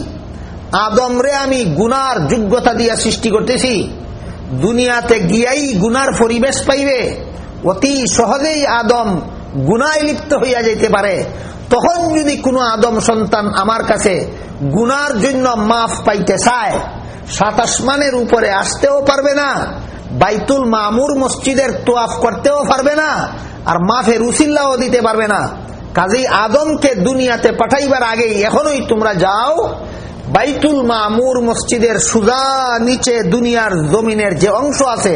S1: আদমরে আমি গুনার যোগ্যতা দিয়া সৃষ্টি করতেছি। দুনিয়াতে গিয়াই গুনার পরিবেশ পাইবে। অতি সহজেই আদম গুনায় লিপ্ত হইয়া যাইতে পারে। তখন যদি কোনো আদম সন্তান আমার কাছে গুনার জন্য মাফ পাইতে চায় সাতাশ মানের উপরে আসতেও পারবে না, বাইতুল মামুর মসজিদের তোয়াফ করতেও পারবে না, আর মাফের উসিল্লাও দিতে পারবে না। কাজেই আদমকে দুনিয়াতে পাঠাইবার আগেই এখনই তোমরা যাও বাইতুল মামুর মসজিদের সুজা নিচে দুনিয়ার জমিনের যে অংশ আছে,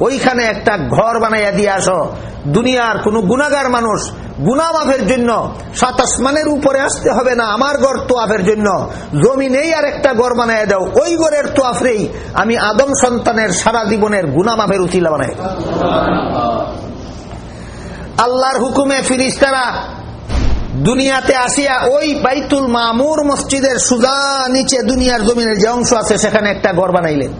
S1: ওইখানে একটা ঘর বানাইয়া দিয়ে আসো। দুনিয়ার কোন গুণাগার মানুষ গুনা মাফের জন্য সাত আসমানের উপরে আসতে হবে না, আমার ঘর তোয়াফের জন্য। জমিনেই আর একটা ঘর বানাইয়া দাও। ওই ঘরের তোয়াফরেই আমি আদম সন্তানের সারা জীবনের গুনা মাফের উচিলা বানাই। আল্লাহর হুকুমে ফিরিস্তারা দুনিয়াতে আসিয়া ওই বাইতুল মামুর মসজিদের সুজা নিচে দুনিয়ার জমিনের যে অংশ আছে, সেখানে একটা গড় বানাইলেন।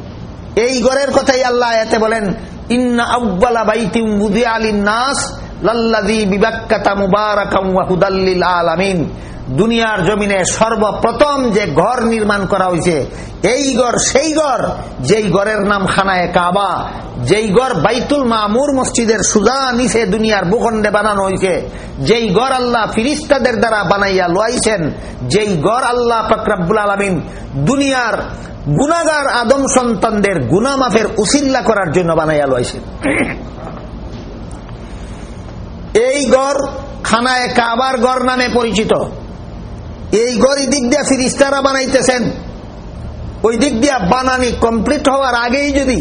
S1: এই গড়ের কথাই আল্লাহ এতে বলেন, ইন্না আব্বালা বাইতিম বুদি আলিন নাস লাল্লাদি বিবাক্কাতা মুবারাকাম ওয়াহুদাল্লিল আলামিন। দুনিয়ার জমিনে সর্বপ্রথম যে ঘর নির্মাণ করা হয়েছে, এই ঘর সেই ঘর, যেই ঘরের নাম খানায় কাবা, যেই ঘর বাইতুল মামুর মসজিদের সুজা নিচে দুনিয়ার ভূখণ্ডে বানানো হয়েছে, যেই ঘর আল্লাহ ফিরিস্তাদের দ্বারা বানাইয়া লোয়াইছেন যেই ঘর আল্লাহ ফকরাবুল আলমিন দুনিয়ার গুনাগার আদম সন্তানদের গুনামাফের উসিল্লা করার জন্য বানাইয়া লোয়াইছেন এই গড় খানায় কাবার গড় নামে পরিচিত। এই গড় দিক দিয়া ফিরিস্তারা বানাইতেছেন। ওই দিক দিয়া বানানি কমপ্লিট হওয়ার আগেই যদি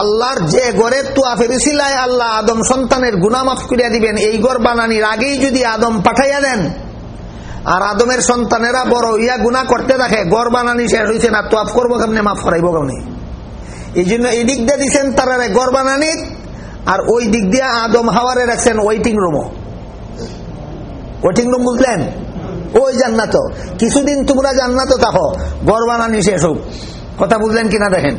S1: আল্লাহর যে গড়ের তো ফেরিসিলায় আল্লাহ আদম সন্তানের গুনামাফ করিয়া দিবেন, এই গড় বানানির আগেই যদি আদম পাঠাইয়া দেন, আর আদমের সন্তানেরা বড় ইয়া গুণা করতে দেখে, গড় বানানি শেষ হয়েছে না, তোয়াফ করব কেমনি, মাফ করাইব কেমনি? এই জন্য এই দিক দিয়ে দিচ্ছেন তারা গড় বানানি, আর ওই দিক দিয়ে আদম হাওয়ারে রাখছেন ওয়েটিং রুমও ওয়েটিং রুম বুঝলেন? ওই জান্নাত কিছুদিন তোমরা জান্নাত থাকো গড় বানানি শেষ হোক। কথা বুঝলেন কিনা দেখেন?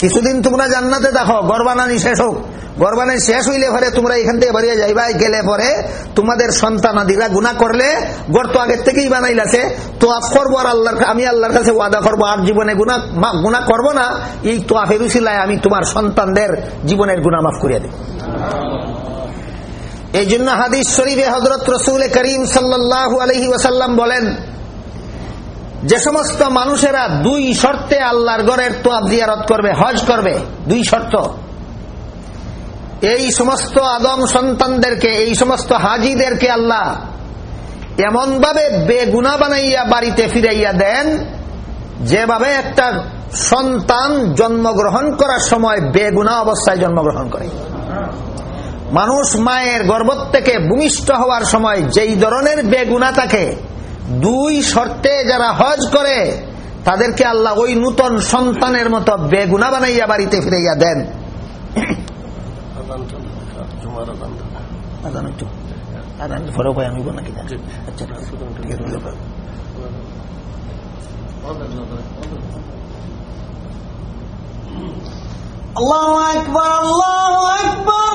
S1: কিছুদিন তোমরা জান্নাতে দেখো গড় বানানি শেষ হোক। গড় বানানি শেষ হইলে পরে তোমরা এখান থেকে বাড়িয়ে যাইবা, গেলে পরে তোমাদের সন্তান সন্তানাদিরা গুণা করলে গড় তো আগের থেকেই বানাইলাছে। তো আফ করব আর আল্লাহর আমি আল্লাহর কাছে ওয়াদা করব, আর জীবনে গুণা গুণা করব না। এই তো আফের উচিলায় আমি তোমার সন্তানদের জীবনের গুণা মাফ করিয়া দিই। এই জন্য হাদিস শরীফে হজরত রসুল করিম সাল্লাহ আলহি ওয়াসাল্লাম বলেন, যে সমস্ত মানুষেরা দুই শর্তে আল্লাহর গড়ের তোয়াব জিয়ারত করবে, হজ করবে, দুই শর্ত। এই সমস্ত আদম সন্তানদেরকে, এই সমস্ত হাজিদেরকে আল্লাহ এমন ভাবে বেগুনা বানাইয়া বাড়িতে ফিরাইয়া দেন, যেভাবে একটা সন্তান জন্মগ্রহণ করার সময় বেগুনা অবস্থায় জন্মগ্রহণ করে। মানুষ মায়ের গর্ভ থেকে ভূমিষ্ঠ হওয়ার সময় যেই ধরনের বেগুনা থাকে, দুই শর্তে যারা হজ করে, তাদেরকে আল্লাহ ওই নূতন সন্তানের মতো বেগুনা বানাইয়া বাড়িতে ফিরাইয়া দেন।
S2: আল্লাহ একবার আল্লাহ একবার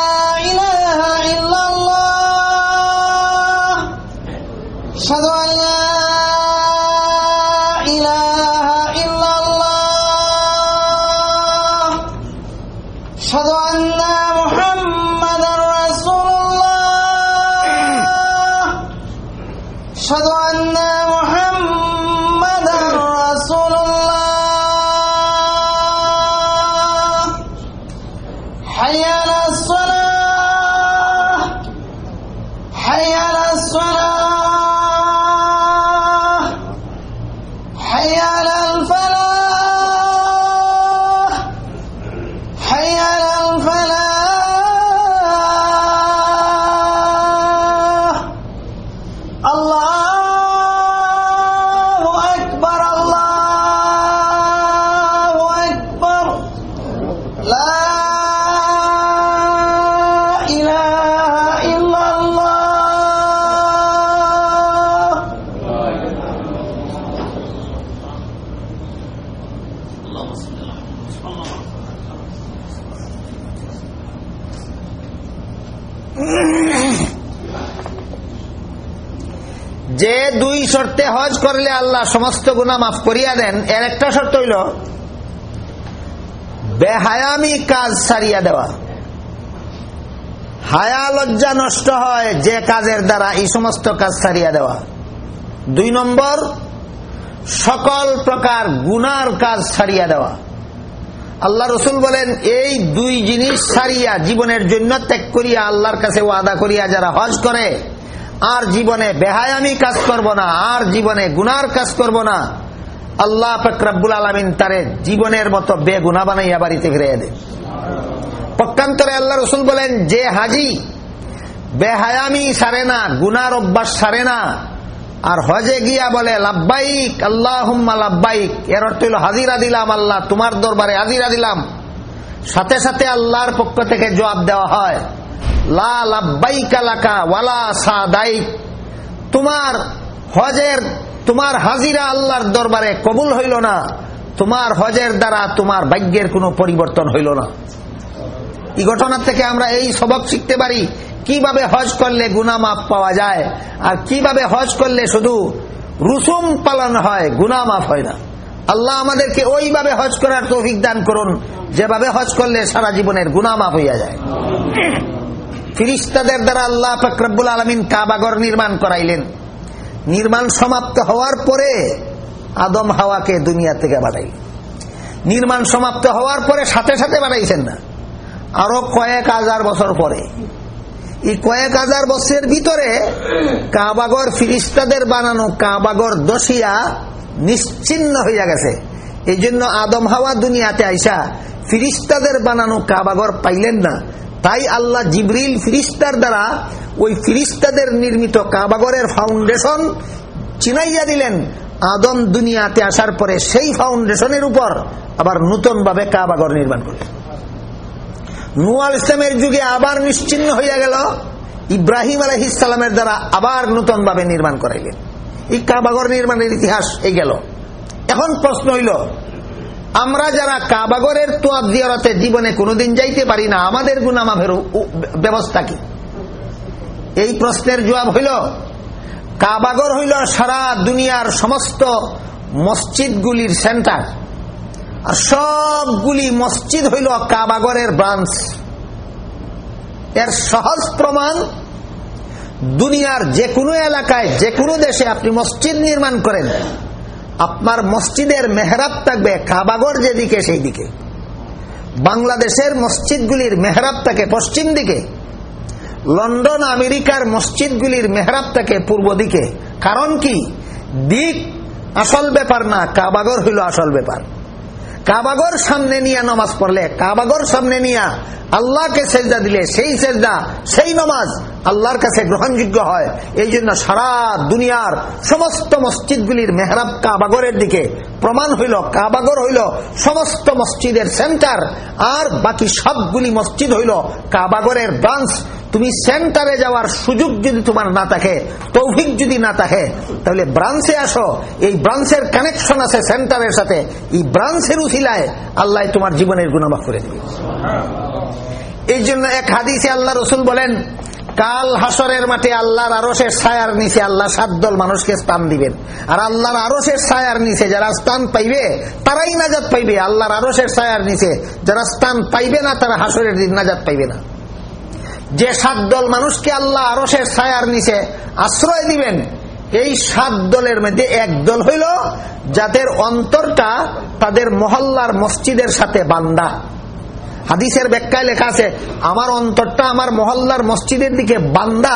S2: আল্লাহ
S1: সমস্ত গুণা মাফ করিয়া দেন, এর একটা শর্ত হইল, বেহায়ামি কাজ সারিয়া দেওয়া। হায়া লজ্জা নষ্ট হয় যে কাজের দ্বারা এই সমস্ত কাজ সারিয়া দেওয়া। দুই নম্বর, সকল প্রকার গুনার কাজ সারিয়া দেওয়া। আল্লাহ রসুল বলেন, এই দুই জিনিস সারিয়া জীবনের জন্য ত্যাগ করিয়া আল্লাহর কাছে ওয়াদা করিয়া যারা হজ করে আর জীবনে বেহায়ামি কাজ করব না, আর জীবনে গুনার কাজ করব না। আল্লাহ ফকরাবুল আলমিন তারে জীবনের মতো বেগুনা বানাইয়া বাড়িতে ফিরে দেন। পক্ষান্তরে আল্লাহ রসুল বলেন, যে হাজি বেহায়ামি সারে না, গুনার অভ্যাস সারে না, আর হজে গিয়া বলে লাভবাইক আল্লাহ লাভবাইক এর অর্থ হইল হাজিরা দিলাম আল্লাহ, তোমার দরবারে হাজিরা দিলাম সাথে সাথে আল্লাহর পক্ষ থেকে জবাব দেওয়া হয়। লা লাভবাইক আলাকা ওয়ালা সাদাইক। তোমার হজের, তোমার হাজিরা আল্লাহর দরবারে কবুল হইল না, তোমার হজের দ্বারা তোমার ভাগ্যের কোনো পরিবর্তন হইল না। এই ঘটনা থেকে আমরা এই সবক শিখতে পারি, কীভাবে হজ করলে গুনা মাফ পাওয়া যায়, আর কীভাবে হজ করলে শুধু রুসুম পালন হয় গুনা মাফ হয় না। আল্লাহ আমাদেরকে ওইভাবে হজ করার তৌফিক দান করুন, যেভাবে হজ করলে সারা জীবনের গুনা মাফ হইয়া যায়। ফিরিস্তাদের দ্বারা আল্লাহ ফকরবুল আলমিন কাবাগর নির্মাণ করাইলেন। নির্মাণ সমাপ্ত হওয়ার পরে আদম হাওয়াকে দুনিয়া থেকে বাড়াই নির্মাণ সমাপ্ত হওয়ার পরে সাথে সাথে বাড়াইছেন না। আরও কয়েক হাজার বছর পরে। এই কয়েক হাজার বছরের ভিতরে কাবাগর ফিরিস্তাদের বানানো কাবাগর দশিয়া নিশ্চিন্ন হইয়া গেছে। এই জন্য আদম হাওয়া দুনিয়াতে আইসা ফিরিস্তাদের বানানো কাবাগর পাইলেন না। তাই আল্লাহ জিবরিল ফিরিস্তার দ্বারা ওই ফিরিস্তাদের নির্মিত কাবাগরের ফাউন্ডেশন চিনাইয়া দিলেন। আদম দুনিয়াতে আসার পরে সেই ফাউন্ডেশনের উপর আবার নতুন ভাবে কাবাগর নির্মাণ করলেন। নুয়াল ইসলামের যুগে আবার নিশ্চিন্ন হইয়া গেল। ইব্রাহিম আলহ ইসলামের দ্বারা আবার নতুন ভাবে নির্মাণ করাইলেন। এই কাবাগর নির্মাণের ইতিহাস এই গেল। এখন প্রশ্ন হইল আমরা যারা কাবাগরের তোয়াব জিয়ারতে জীবনে কোনোদিন যাইতে পারি না, আমাদের গুনামাভের ব্যবস্থা কি? এই প্রশ্নের জবাব হইল কাবাগর হইল সারা দুনিয়ার সমস্ত মসজিদগুলির সেন্টার। আর সবগুলি মসজিদ হইল কাবাগরের ব্রাঞ্চ। এর সহজ প্রমাণ, দুনিয়ার যে কোনো এলাকায় যে কোনো দেশে আপনি মসজিদ নির্মাণ করেন আপনার মসজিদের মেহরাব থাকবে কাবাগর যেদিকে সেই দিকে বাংলাদেশের মসজিদগুলির মেহরাব থাকে পশ্চিম দিকে। লন্ডন, আমেরিকার মসজিদগুলির মেহরাব থাকে পূর্ব দিকে। কারণ কি? দিক আসল ব্যাপার না, কাবাগর হইল আসল ব্যাপার। কাবাগর সামনে নিয়ে নমাজ পড়লে, কাবাগর সামনে নিয়ে আল্লাহকে সেজদা দিলে, সেই সেজদা, সেই নমাজ আল্লাহর কাছে গ্রহণযোগ্য হয়। এই জন্য সারা দুনিয়ার সমস্ত মসজিদগুলির মেহরাব কাবাগরের দিকে প্রমাণ হইল, কাবাগর হইল সমস্ত মসজিদের সেন্টার, আর বাকি সবগুলি মসজিদ হইল কাবাগরের ব্রাঞ্চ। তুমি সেন্টারে যাওয়ার সুযোগ যদি তোমার না থাকে, তৌফিক যদি না থাকে, তাহলে ব্রাঞ্চে আসো। এই ব্রাঞ্চের কানেকশন আছে সেন্টারের সাথে। এই ব্রাঞ্চের উচিলায় আল্লাহ তোমার জীবনের গুণামাফ করে দিবে। এই জন্য এক হাদিসে আল্লাহ রসুল বলেন কাল হাসরের মাঠে আল্লাহর আরসের ছায়ার নিচে আল্লাহ সাত দল মানুষকে স্থান দিবেন। আর আল্লাহর আরসের ছায়ার নিচে যারা স্থান পাইবে, তারাই নাজাত পাইবে। আল্লাহর আরসের ছায়ার নিচে যারা স্থান পাইবে না, তারা হাসরের দিন নাজাত পাইবে না। যে সাত দল মানুষকে আল্লাহ আরসের ছায়ার নিচে আশ্রয় দিবেন, এই সাত দলের মধ্যে এক দল হইল যাদের অন্তরটা তাদের মহল্লার মসজিদের সাথে বান্দা হাদিসের ব্যাখ্যায় লেখা আছে, আমার অন্তরটা আমার মহল্লার মসজিদের দিকে, বান্দা,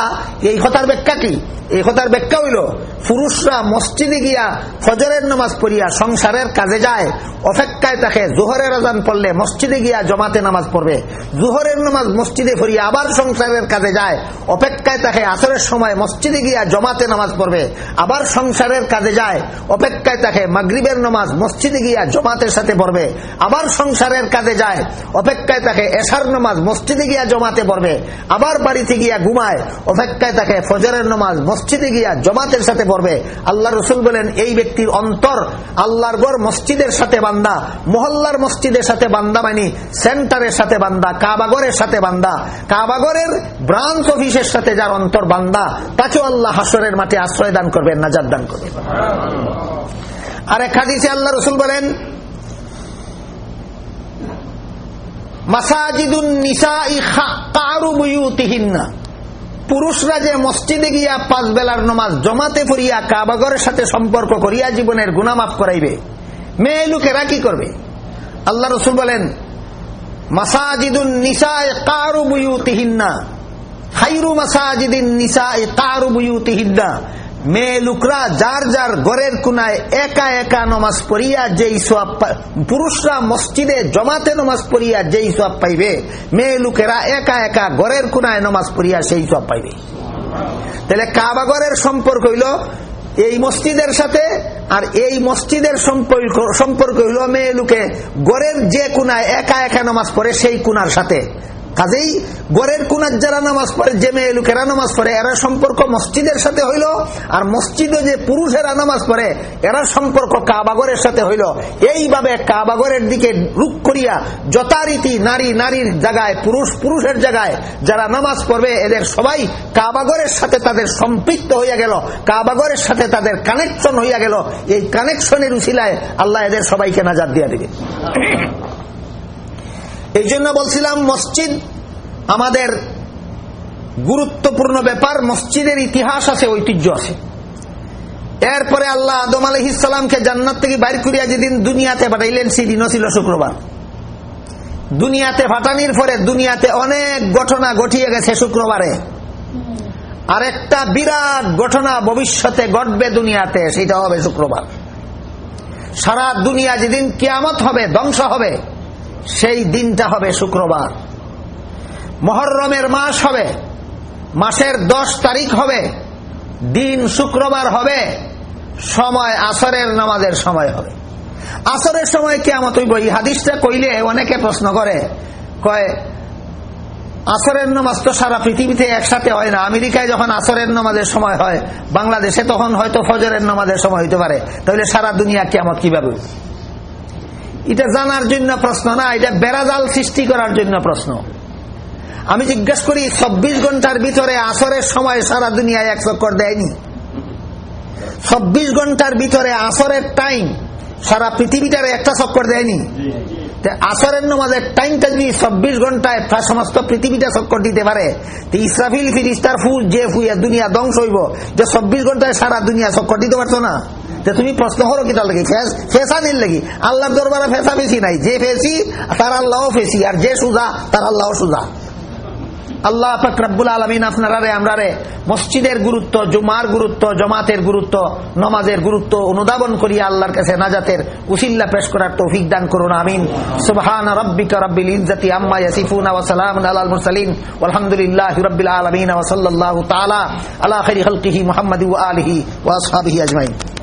S1: এই কথার ব্যাখ্যা কি? এই কথার ব্যাখ্যা হইল, পুরুষরা মসজিদে গিয়া ফজরের নামাজ পড়িয়া সংসারের কাজে যায়, অপেক্ষায় তাকে জোহরের আজান পড়লে মসজিদে গিয়া জমাতে নামাজ পড়বে। জোহরের নামাজ মসজিদে পড়িয়া আবার সংসারের কাজে যায়, অপেক্ষায় তাকে আসরের সময় মসজিদে গিয়া জমাতে নামাজ পড়বে, আবার সংসারের কাজে যায়, অপেক্ষায় তাকে মাগরিবের নামাজ মসজিদে গিয়া জমাতের সাথে পড়বে, আবার সংসারের কাজে যায় অপেক্ষা অপেক্ষায় থাকে এশার নমাজ, মসজিদে গিয়া জমাতে পড়বে। আবার বাড়িতে গিয়া ঘুমায়, অপেক্ষায় থাকে ফজরের নমাজ, মসজিদে গিয়া জমাতের সাথে পড়বে। আল্লাহ রসুল বলেন, এই ব্যক্তির অন্তর আল্লাহর গড় মসজিদের সাথে বান্দা মহল্লার মসজিদের সাথে বান্দা মানি সেন্টারের সাথে বান্দা কাবাগরের সাথে বান্দা কাবাগরের ব্রাঞ্চ অফিসের সাথে যার অন্তর বান্দা তাকেও আল্লাহ হাসরের মাঠে আশ্রয় দান করবেন নাজার দান করবেন। আর এক হাদিসে আল্লাহ রসুল বলেন মাসাজিদুন নিসাই কারু বুয়ুতিহিন্না পুরুষরা যে মসজিদে গিয়া পাঁচ বেলার নমাজ জমাতে পড়িয়া কাবাগরের সাথে সম্পর্ক করিয়া জীবনের গুনামাফ করাইবে, মেয়ে লোকেরা কি করবে? আল্লাহ রসুল বলেন, মাসাজিদুন নিসায় মাসাজিদিন নিসাই কারু বুয়ুতিহিন্না। মেয়ে লোকরা যার যার ঘরের কুনায় একা একা নমাজ পড়িয়া যেই সব পুরুষরা মসজিদে জমাতে নমাজ পড়িয়া যেই সব পাইবে, মেয়ে লোকেরা একা একা ঘরের কুনায় নমাজ পড়িয়া সেই সব পাইবে। তাহলে কাবাগরের সম্পর্ক হইল এই মসজিদের সাথে, আর এই মসজিদের সম্পর্ক সম্পর্ক হইল মেয়ে লোকে গড়ের যে কুনায় একা একা নামাজ পড়ে সেই কুনার সাথে। কাজেই গড়ের কুনার যারা নামাজ পড়ে যে মেয়ে লোকেরা নামাজ পড়ে, এরা সম্পর্ক মসজিদের সাথে হইল, আর মসজিদে যে পুরুষেরা নামাজ পড়ে, এরা সম্পর্ক কাবাগরের সাথে হইল। এইভাবে কাবাগরের দিকে রুখ করিয়া যথারীতি নারী নারীর জায়গায়, পুরুষ পুরুষের জায়গায় যারা নামাজ পড়বে, এদের সবাই কাবাগরের সাথে তাদের সম্পৃক্ত হইয়া গেল, কাবাগরের সাথে তাদের কানেকশন হইয়া গেল। এই কানেকশনের উচিলায় আল্লাহ এদের সবাইকে নাজাদ দিয়া দিবে। এই জন্য বলছিলাম, মসজিদ আমাদের গুরুত্বপূর্ণ ব্যাপার, মসজিদের ইতিহাস আছে, ঐতিহ্য আছে। এরপরে আল্লাহ আদম আলহিসামকে জান্নাত থেকে বাইর করিয়া যেদিন দুনিয়াতে পাঠাইলেন সেদিনও ছিল শুক্রবার। দুনিয়াতে ফাটানির পরে দুনিয়াতে অনেক ঘটনা ঘটিয়ে গেছে শুক্রবারে। আরেকটা বিরাট ঘটনা ভবিষ্যতে ঘটবে দুনিয়াতে, সেটা হবে শুক্রবার। সারা দুনিয়া যেদিন কিয়ামত হবে, ধ্বংস হবে। সেই দিনটা হবে শুক্রবার। মহরমের মাস হবে, মাসের দশ তারিখ হবে, দিন শুক্রবার হবে, সময় আসরের নামাজের সময় হবে। আসরের সময় কেমন এই হাদিসটা কইলে অনেকে প্রশ্ন করে, কয়, আসরের নামাজ তো সারা পৃথিবীতে একসাথে হয় না। আমেরিকায় যখন আসরের নামাজের সময় হয়, বাংলাদেশে তখন হয়তো ফজরের নামাজের সময় হইতে পারে। তাহলে সারা দুনিয়া কেমন কীভাবে? এটা জানার জন্য প্রশ্ন না, এটা বেড়াজাল সৃষ্টি করার জন্য প্রশ্ন। আমি জিজ্ঞেস করি, চব্বিশ ঘণ্টার ভিতরে আসরের সময় সারা দুনিয়ায় এক চক্কর দেয়নি? চব্বিশ ঘণ্টার ভিতরে আসরের টাইম সারা পৃথিবীটারে একটা চক্কর দেয়নি? আসরের নামাজের টাইমটা যদি চব্বিশ ঘন্টায় সমস্ত পৃথিবীটা চক্কর দিতে পারে ইসরাফিল ফিরিস্তার ফুল যে ফুয়া দুনিয়া ধ্বংস হইব, যে চব্বিশ ঘন্টায় সারা দুনিয়া চক্কর দিতে পারছ না? তুমি প্রশ্ন করো কি তার লাগি? ফেসা নিল লাগি। আল্লাহর দরবারে ফেসা বেশি নাই। যে ফেসি, তার আল্লাহ ফেসি। আর যে সুজা, তার আল্লাহ সুজা। আল্লাহ ফকরাবুল আলমিন মসজিদের গুরুত্ব, জুমার গুরুত্ব, জমাতের গুরুত্ব, নমাজের গুরুত্ব অনুধাবন করিয়া আল্লাহর কাছে নাজাতের উসিল্লা পেশ করার তৌফিক দান করুন। আমিন। সুবহান আম্মা ইয়াসিফুন ওয়া সালামুন আলাল মুরসালিন। আলামিন। ওয়া সাল্লাল্লাহু তাআলা আলা খাইরি খালকিহি মুহাম্মাদি ওয়া আলিহি ওয়া আসহাবিহি আজমাইন।